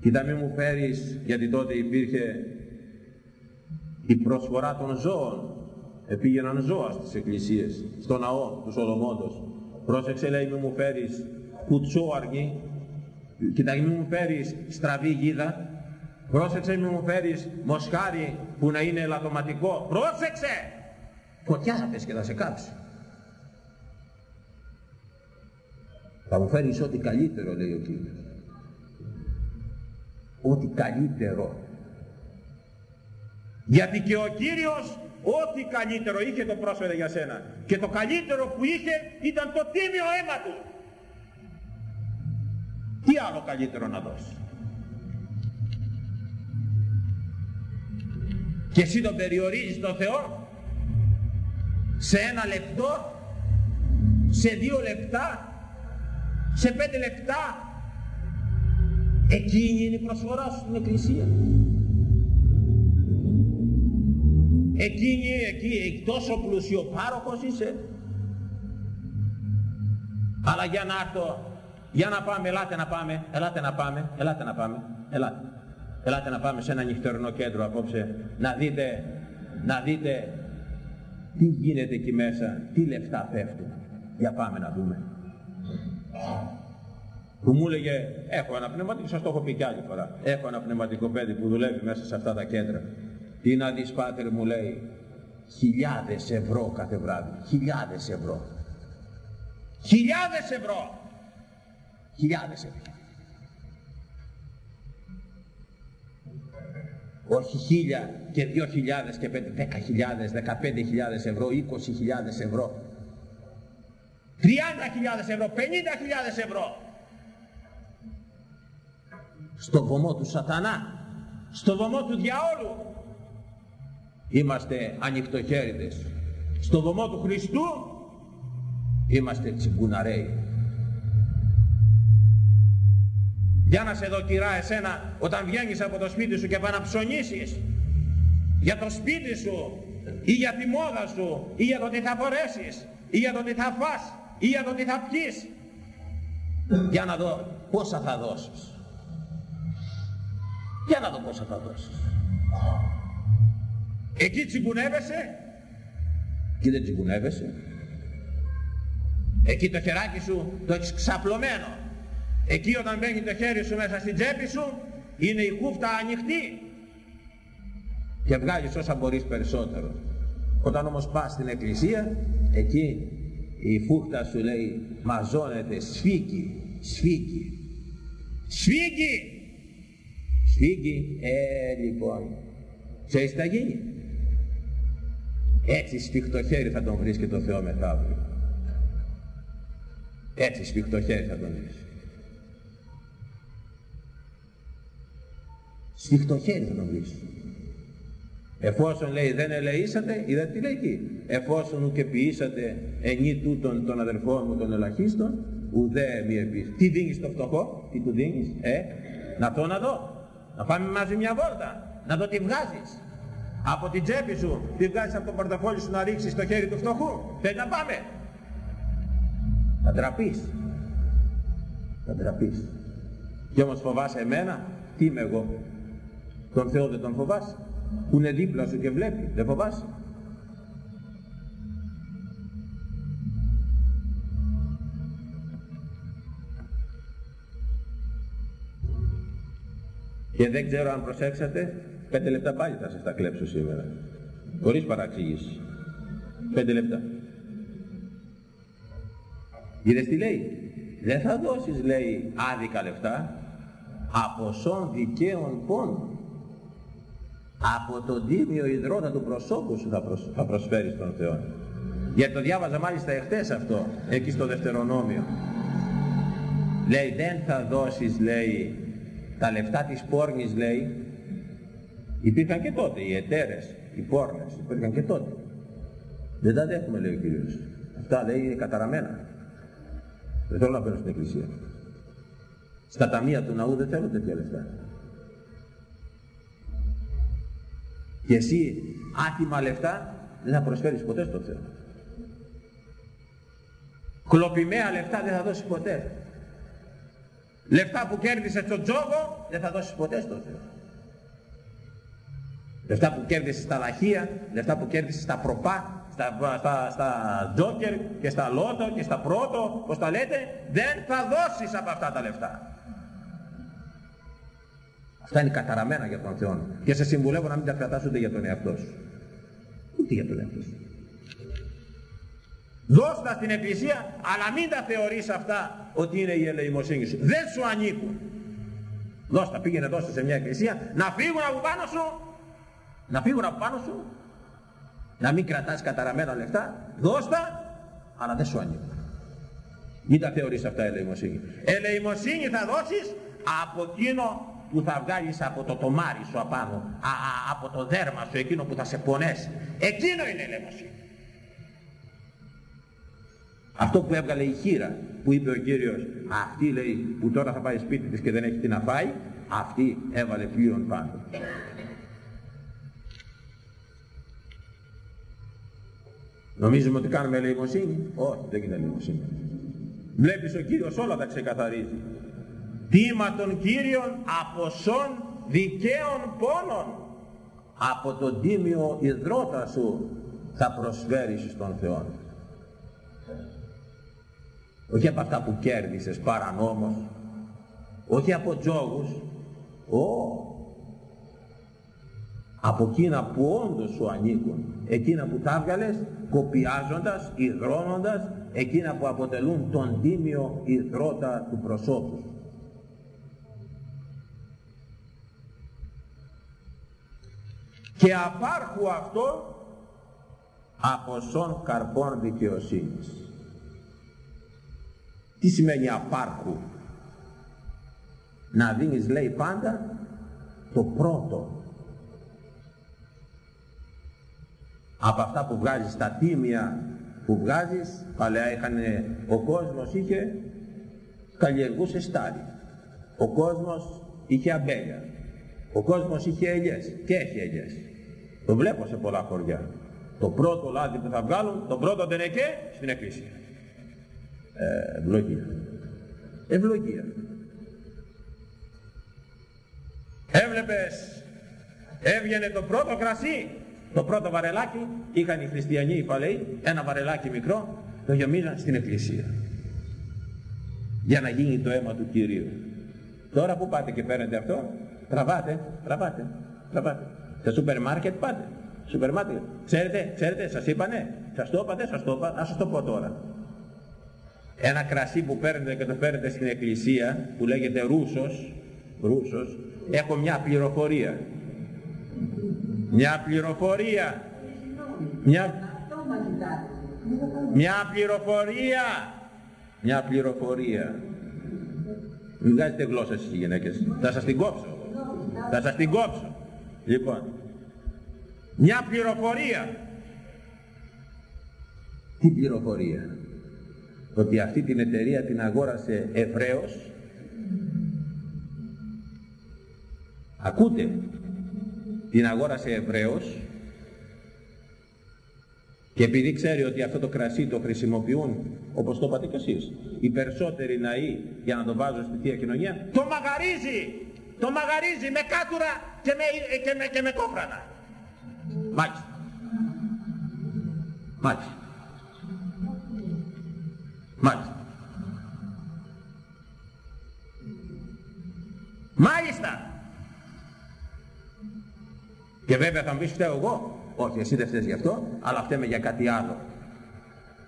Speaker 1: Κοίτα μη μου φέρεις γιατί τότε υπήρχε η προσφορά των ζώων. Επήγαιναν ζώα στις εκκλησίες, στο ναό τους Σολομόντος. Πρόσεξε λέει μη μου φέρεις κουτσόαργη, κοίτα μη μου φέρεις στραβή γίδα, πρόσεξε μη μου φέρεις μοσχάρι που να είναι ελαττωματικό. Πρόσεξε! Φωτιά θα πες και θα σε κάψει. Θα μου φέρεις ό,τι καλύτερο λέει ο Κύριος. Ό,τι καλύτερο. Γιατί και ο Κύριος ό,τι καλύτερο είχε το πρόσφερε για σένα. Και το καλύτερο που είχε ήταν το τίμιο αίμα του. Τι άλλο καλύτερο να δώσει; Και εσύ τον περιορίζεις τον Θεό σε ένα λεπτό, σε δύο λεπτά, σε πέντε λεπτά. Εκείνη είναι η προσφορά σου στην Εκκλησία. Εκείνη, εκεί, τόσο πλουσιοπάροχος είσαι. Αλλά για να έρθω, για να πάμε, ελάτε να πάμε, ελάτε να πάμε, ελάτε να πάμε, ελάτε. Ελάτε να πάμε σε ένα νυχτερινό κέντρο απόψε, να δείτε, να δείτε τι γίνεται εκεί μέσα, τι λεφτά πέφτουν. Για πάμε να δούμε. Που μου έλεγε, έχω ένα πνευματικό, σας το έχω πει κι άλλη φορά, έχω ένα πνευματικό παιδί που δουλεύει μέσα σε αυτά τα κέντρα. Τι να δεις πάτερ μου λέει, χιλιάδες ευρώ κάθε βράδυ, χιλιάδες ευρώ. Χιλιάδες ευρώ. Χιλιάδες ευρώ. όχι χίλια και δύο χιλιάδες και πέντε, δέκα χιλιάδες, δεκαπέντε χιλιάδες ευρώ, είκοσι χιλιάδες ευρώ, τριάντα χιλιάδες ευρώ, πενήντα χιλιάδες ευρώ. Στο βωμό του σατανά, στο βωμό του διαόλου, είμαστε ανοιχτοχέριδες. Στο βωμό του Χριστού είμαστε τσιγκουναρέοι. Για να σε δω κυρά εσένα όταν βγαίνεις από το σπίτι σου και επαναψωνίσεις. Για το σπίτι σου ή για τη μόδα σου ή για το τι θα φορέσεις ή για το τι θα φας ή για το τι θα πιείς. Για να δω πόσα θα δώσεις. Για να δω πόσα θα δώσεις. Εκεί τσιγκουνεύεσαι εκεί δεν τσιγκουνεύεσαι εκεί το χεράκι σου το έχεις ξαπλωμένο Εκεί όταν μπαίνει το χέρι σου μέσα στην τσέπη σου είναι η κούφτα ανοιχτή και βγάλεις όσα μπορείς περισσότερο. Όταν όμως πας στην εκκλησία εκεί η φούχτα σου λέει μαζώνεται σφίγγει, σφίγγει, σφίγγει, σφίγγει, ε λοιπόν, ξέρεις τι θα γίνει; Έτσι σφιχτό χέρι θα τον βρεις και το Θεό μεθαύριο. Έτσι σφιχτό χέρι θα τον βρεις. Σφιχτό χέρι θα τον βρεις. Εφόσον λέει δεν ελεήσατε, είδατε τι λέει εκεί. Εφόσον και ποιήσατε ενή τούτων των αδερφών μου των ελαχίστων, ουδέ μη επίσης. Τι δίνεις στο φτωχό, τι του δίνεις, ε, να το να δω. Να πάμε μαζί μια βόλτα, να δω τι βγάζεις. Από την τσέπη σου, τι βγάζεις από το πορτοφόλι σου να ρίξεις το χέρι του φτωχού. Θέλει να πάμε; Θα ντραπείς. Θα ντραπείς. Και όμως φοβάσαι εμένα, τι είμαι εγώ. Τον Θεό δεν τον φοβάσαι. Που είναι δίπλα σου και βλέπει. Δεν φοβάσαι. Και δεν ξέρω αν προσέξατε, πέντε λεπτά πάλι θα σας τα κλέψω σήμερα. Χωρίς παραξήγηση. Πέντε λεπτά. Είδες τι λέει; Δεν θα δώσεις λέει άδικα λεφτά από σών δικαίων πόνων από τον τίμιο υδρότα του προσώπου σου θα, προσ... θα προσφέρεις τον Θεό. Γιατί το διάβαζα μάλιστα εχθές αυτό, εκεί στο Δευτερονόμιο. Λέει δεν θα δώσεις λέει τα λεφτά της πόρνης λέει υπήρχαν και τότε οι εταίρες, οι πόρνες υπήρχαν και τότε. Δεν τα δέχουμε λέει ο Κύριος. Αυτά λέει είναι καταραμένα. Δεν θέλω να παίρνω στην εκκλησία. Στα ταμεία του ναού δεν θέλω τέτοια λεφτά. Και εσύ άτιμα λεφτά δεν θα προσφέρεις ποτέ στο Θεό. Κλοπημαία λεφτά δεν θα δώσεις ποτέ. Λεφτά που κέρδισες στον τζόγο δεν θα δώσεις ποτέ στο Θεό. Λεφτά που κέρδισες στα λαχεία, λεφτά που κέρδισες στα προπά, στα, στα, στα τζόκερ και στα λότο και στα πρώτο, πώς τα λέτε, δεν θα δώσεις από αυτά τα λεφτά. Αυτά είναι καταραμένα για τον Θεό. Και σε συμβουλεύω να μην τα κρατάς ούτε για τον εαυτό σου. Ούτε για τον εαυτό σου. Δώσ' τα στην Εκκλησία, αλλά μην τα θεωρείς αυτά ότι είναι η ελεημοσύνη σου. Δεν σου ανήκουν. Δώσ' τα, πήγαινε δώστε σε μια εκκλησία, να φύγουν από πάνω σου, να φύγουν από πάνω σου Να μην κρατάς καταραμένα λεφτά, δώστα, αλλά δεν σου ανήκουν. Μην τα θεωρείς αυτά ελεημοσύνη. Ελεημοσύνη θα δώσεις από εκείνο που θα βγάλεις από το τομάρι σου απάνω, α, α, από το δέρμα σου, εκείνο που θα σε πονέσει. Εκείνο είναι ελεημοσύνη. Αυτό που έβγαλε η χείρα, που είπε ο Κύριος, αυτή λέει που τώρα θα πάει σπίτι της και δεν έχει τι να φάει, αυτή έβαλε πλοίον πάνω. Νομίζουμε ότι κάνουμε ελεημοσύνη. Όχι, δεν είναι ελεημοσύνη. Βλέπεις ο Κύριος όλα τα ξεκαθαρίζει. Τίμα των Κύριων από σών δικαίων πόνων. Από τον τίμιο υδρότα σου θα προσφέρεις στον Θεό. Όχι από αυτά που κέρδισες παρανόμως. Όχι από τζόγους. Ω, από εκείνα που όντως σου ανήκουν, εκείνα που τα έβγαλες κοπιάζοντας, υδρώνοντας, εκείνα που αποτελούν τον τίμιο υδρότα του προσώπου Και απάρχου αυτό από σών καρπών δικαιοσύνης. Τι σημαίνει απάρχου. Να δίνεις λέει πάντα το πρώτο από αυτά που βγάζεις τα τίμια που βγάζεις παλαιά είχαν ο κόσμος είχε καλλιεργούσες στάρι ο κόσμος είχε αμπέλια ο κόσμος είχε ελιές και έχει ελιές το βλέπω σε πολλά χωριά. Το πρώτο λάδι που θα βγάλουν το πρώτο δεν είναι στην εκκλησία. Ε, ευλογία. Ευλογία. Έβλεπες έβγαινε το πρώτο κρασί το πρώτο βαρελάκι είχαν οι χριστιανοί οι παλαιοί ένα βαρελάκι μικρό το γεμίζαν στην εκκλησία. Για να γίνει το αίμα του Κυρίου. Τώρα που πάτε και παίρνετε αυτό, τραβάτε, τραβάτε, τραβάτε. Σε σούπερ μάρκετ πάτε. Σούπερ μάρκετ. Ξέρετε, ξέρετε, σας είπανε, σας το είπατε, σας το είπα, ας σας το πω τώρα. Ένα κρασί που παίρνετε και το παίρνετε στην εκκλησία, που λέγεται Ρούσος, Ρούσος, έχω μια πληροφορία. Μια πληροφορία. Μια, μια πληροφορία. Μια πληροφορία. Μην βγάζετε γλώσσα στις γυναίκες. Θα σας την κόψω. Θα σας την κόψω λοιπόν μια πληροφορία. Τι πληροφορία; Ότι αυτή την εταιρεία την αγόρασε Εβραίος. Ακούτε; Την αγόρασε Εβραίος. Και επειδή ξέρει ότι αυτό το κρασί το χρησιμοποιούν όπως το είπατε και εσείς οι περισσότεροι ναοί για να το βάζουν στη Θεία Κοινωνία το μαγαρίζει! Το μαγαρίζει με κάτουρα και με, και με, και με κόφρανα μάλιστα. Μάλιστα. Μάλιστα. Μάλιστα. Και βέβαια θα μου πεις φταίω εγώ. Όχι, εσύ δεν φταίς γι' αυτό, αλλά φταίμε για κάτι άλλο.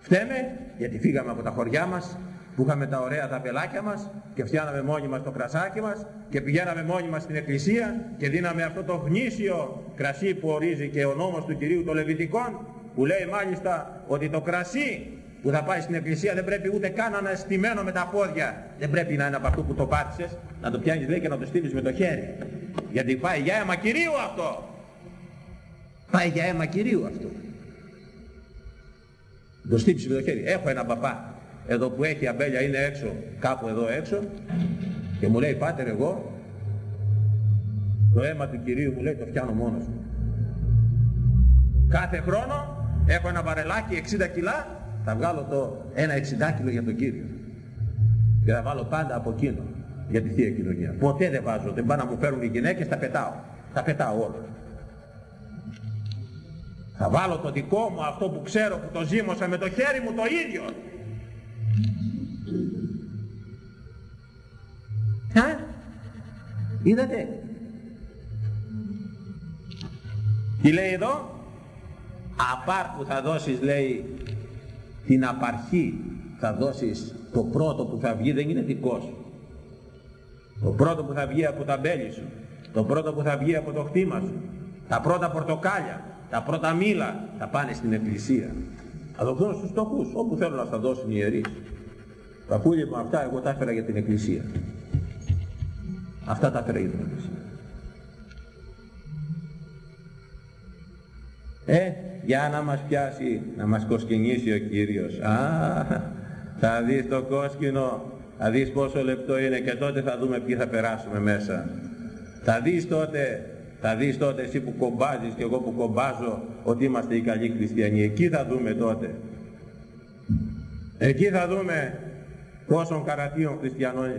Speaker 1: Φταίμε γιατί φύγαμε από τα χωριά μας που είχαμε τα ωραία τα πελάκια μας και φτιάναμε μόνοι μας το κρασάκι μας και πηγαίναμε μόνοι μας στην εκκλησία και δίναμε αυτό το γνήσιο κρασί που ορίζει και ο νόμος του Κυρίου των Λεβιτικών που λέει μάλιστα ότι το κρασί που θα πάει στην εκκλησία δεν πρέπει ούτε καν να είναι στημένο με τα πόδια δεν πρέπει να είναι από αυτό που το πάτησες να το πιάνεις λέει και να το στείλεις με το χέρι γιατί πάει για αίμα Κυρίου αυτό Πάει για αίμα Κυρίου αυτό. Το στύψει με το χέρι. Έχω ένα παπά εδώ που έχει αμπέλια είναι έξω, κάπου εδώ έξω και μου λέει πάτερ εγώ το αίμα του Κυρίου μου λέει το φτιάνω μόνος μου. Κάθε χρόνο έχω ένα βαρελάκι 60 κιλά θα βγάλω το ένα 60 κιλό για τον Κύριο και θα βάλω πάντα από εκείνο για τη Θεία Κοινωνία. Ποτέ δεν βάζω, δεν πάνε να μου φέρουν οι γυναίκες, τα πετάω. Τα πετάω όλα. Θα βάλω το δικό μου αυτό που ξέρω που το ζήμωσα με το χέρι μου το ίδιο. Είδατε. Τι λέει εδώ; Απάρ που θα δώσεις λέει την απαρχή θα δώσεις το πρώτο που θα βγει δεν είναι δικό σου. Το πρώτο που θα βγει από τα μπέλη σου. Το πρώτο που θα βγει από το χτήμα σου. Τα πρώτα πορτοκάλια τα πρώτα μήλα θα πάνε στην εκκλησία. Θα δοθούν στους φτωχούς, όπου θέλουν να τα δώσουν οι ιερείς. Τα πουλια μου αυτά εγώ τα έφερα για την εκκλησία. Αυτά τα έφερα για την εκκλησία. Ε, για να μας πιάσει, να μας κοσκινήσει ο Κύριος. Α, θα δεις το κόσκινο, θα δεις πόσο λεπτό είναι και τότε θα δούμε ποιοι θα περάσουμε μέσα. Θα δεις τότε, θα δεις τότε εσύ που κομπάζεις και εγώ που κομπάζω ότι είμαστε οι καλοί χριστιανοί. Εκεί θα δούμε τότε. Εκεί θα δούμε πόσων καρατίων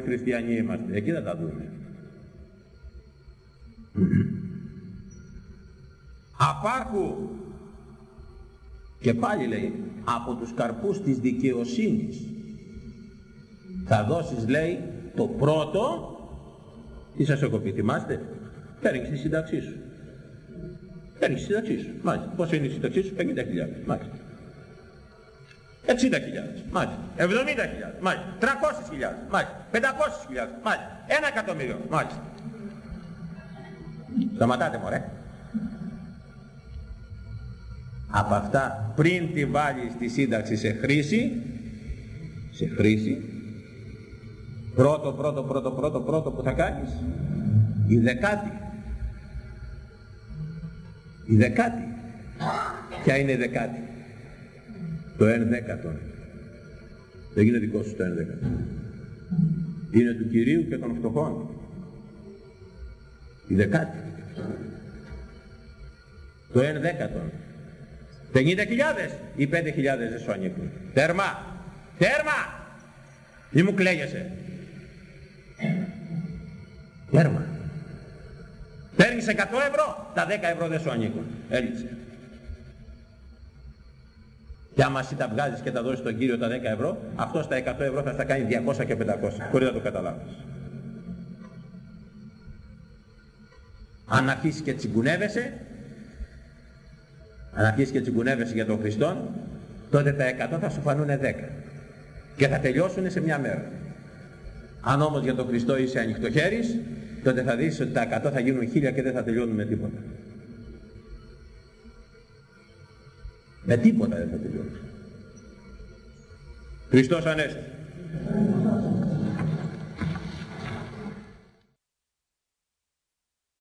Speaker 1: χριστιανοί είμαστε. Εκεί θα τα δούμε. Απάρχου και πάλι λέει από τους καρπούς της δικαιοσύνης θα δώσεις λέει το πρώτο τι σας έχω πει θυμάστε. Παίρνεις τη σύνταξή σου. Παίρνεις τη σύνταξή σου μάλιστα. Πόσο είναι η σύνταξή σου; 50.000 μάλιστα. 60.000 μάλιστα. 70.000 μάλιστα. 300.000 μάλιστα. 500.000 μάλιστα. 1 εκατομμύριο μάλιστα σταματάτε μωρέ. Από αυτά πριν τη βάλεις τη σύνταξη σε χρήση σε χρήση πρώτο πρώτο πρώτο πρώτο πρώτο που θα κάνεις η δεκάτη. Η δεκάτη. Ποια είναι η δεκάτη; Το εν δέκατο δεν είναι δικό σου το εν δέκατο είναι του Κυρίου και των φτωχών η δεκάτη το εν δέκατο 50.000 ή 5.000 δεν σου ανήκουν. Τέρμα! Τέρμα! Μη μου κλαίγεσαι. Τέρμα. Παίρνεις 100 ευρώ, τα 10 ευρώ δεν σου ανήκουν. Έλειξε. Και άμα εσύ τα βγάζεις και τα δώσεις στον Κύριο τα 10 ευρώ, αυτός τα 100 ευρώ θα στα κάνει 200 και 500, χωρίς να το καταλάβεις. Αν αφήσεις και τσιγκουνεύεσαι, αν αρχίσεις και τσιγκουνεύεσαι για τον Χριστό, τότε τα 100 θα σου φανούν 10 και θα τελειώσουν σε μια μέρα. Αν όμως για τον Χριστό είσαι ανοιχτοχέρης, τότε θα δεις ότι τα 100 θα γίνουν χίλια και δεν θα τελειώνουν με τίποτα. Με τίποτα δεν θα τελειώνουν. Χριστός Ανέστη.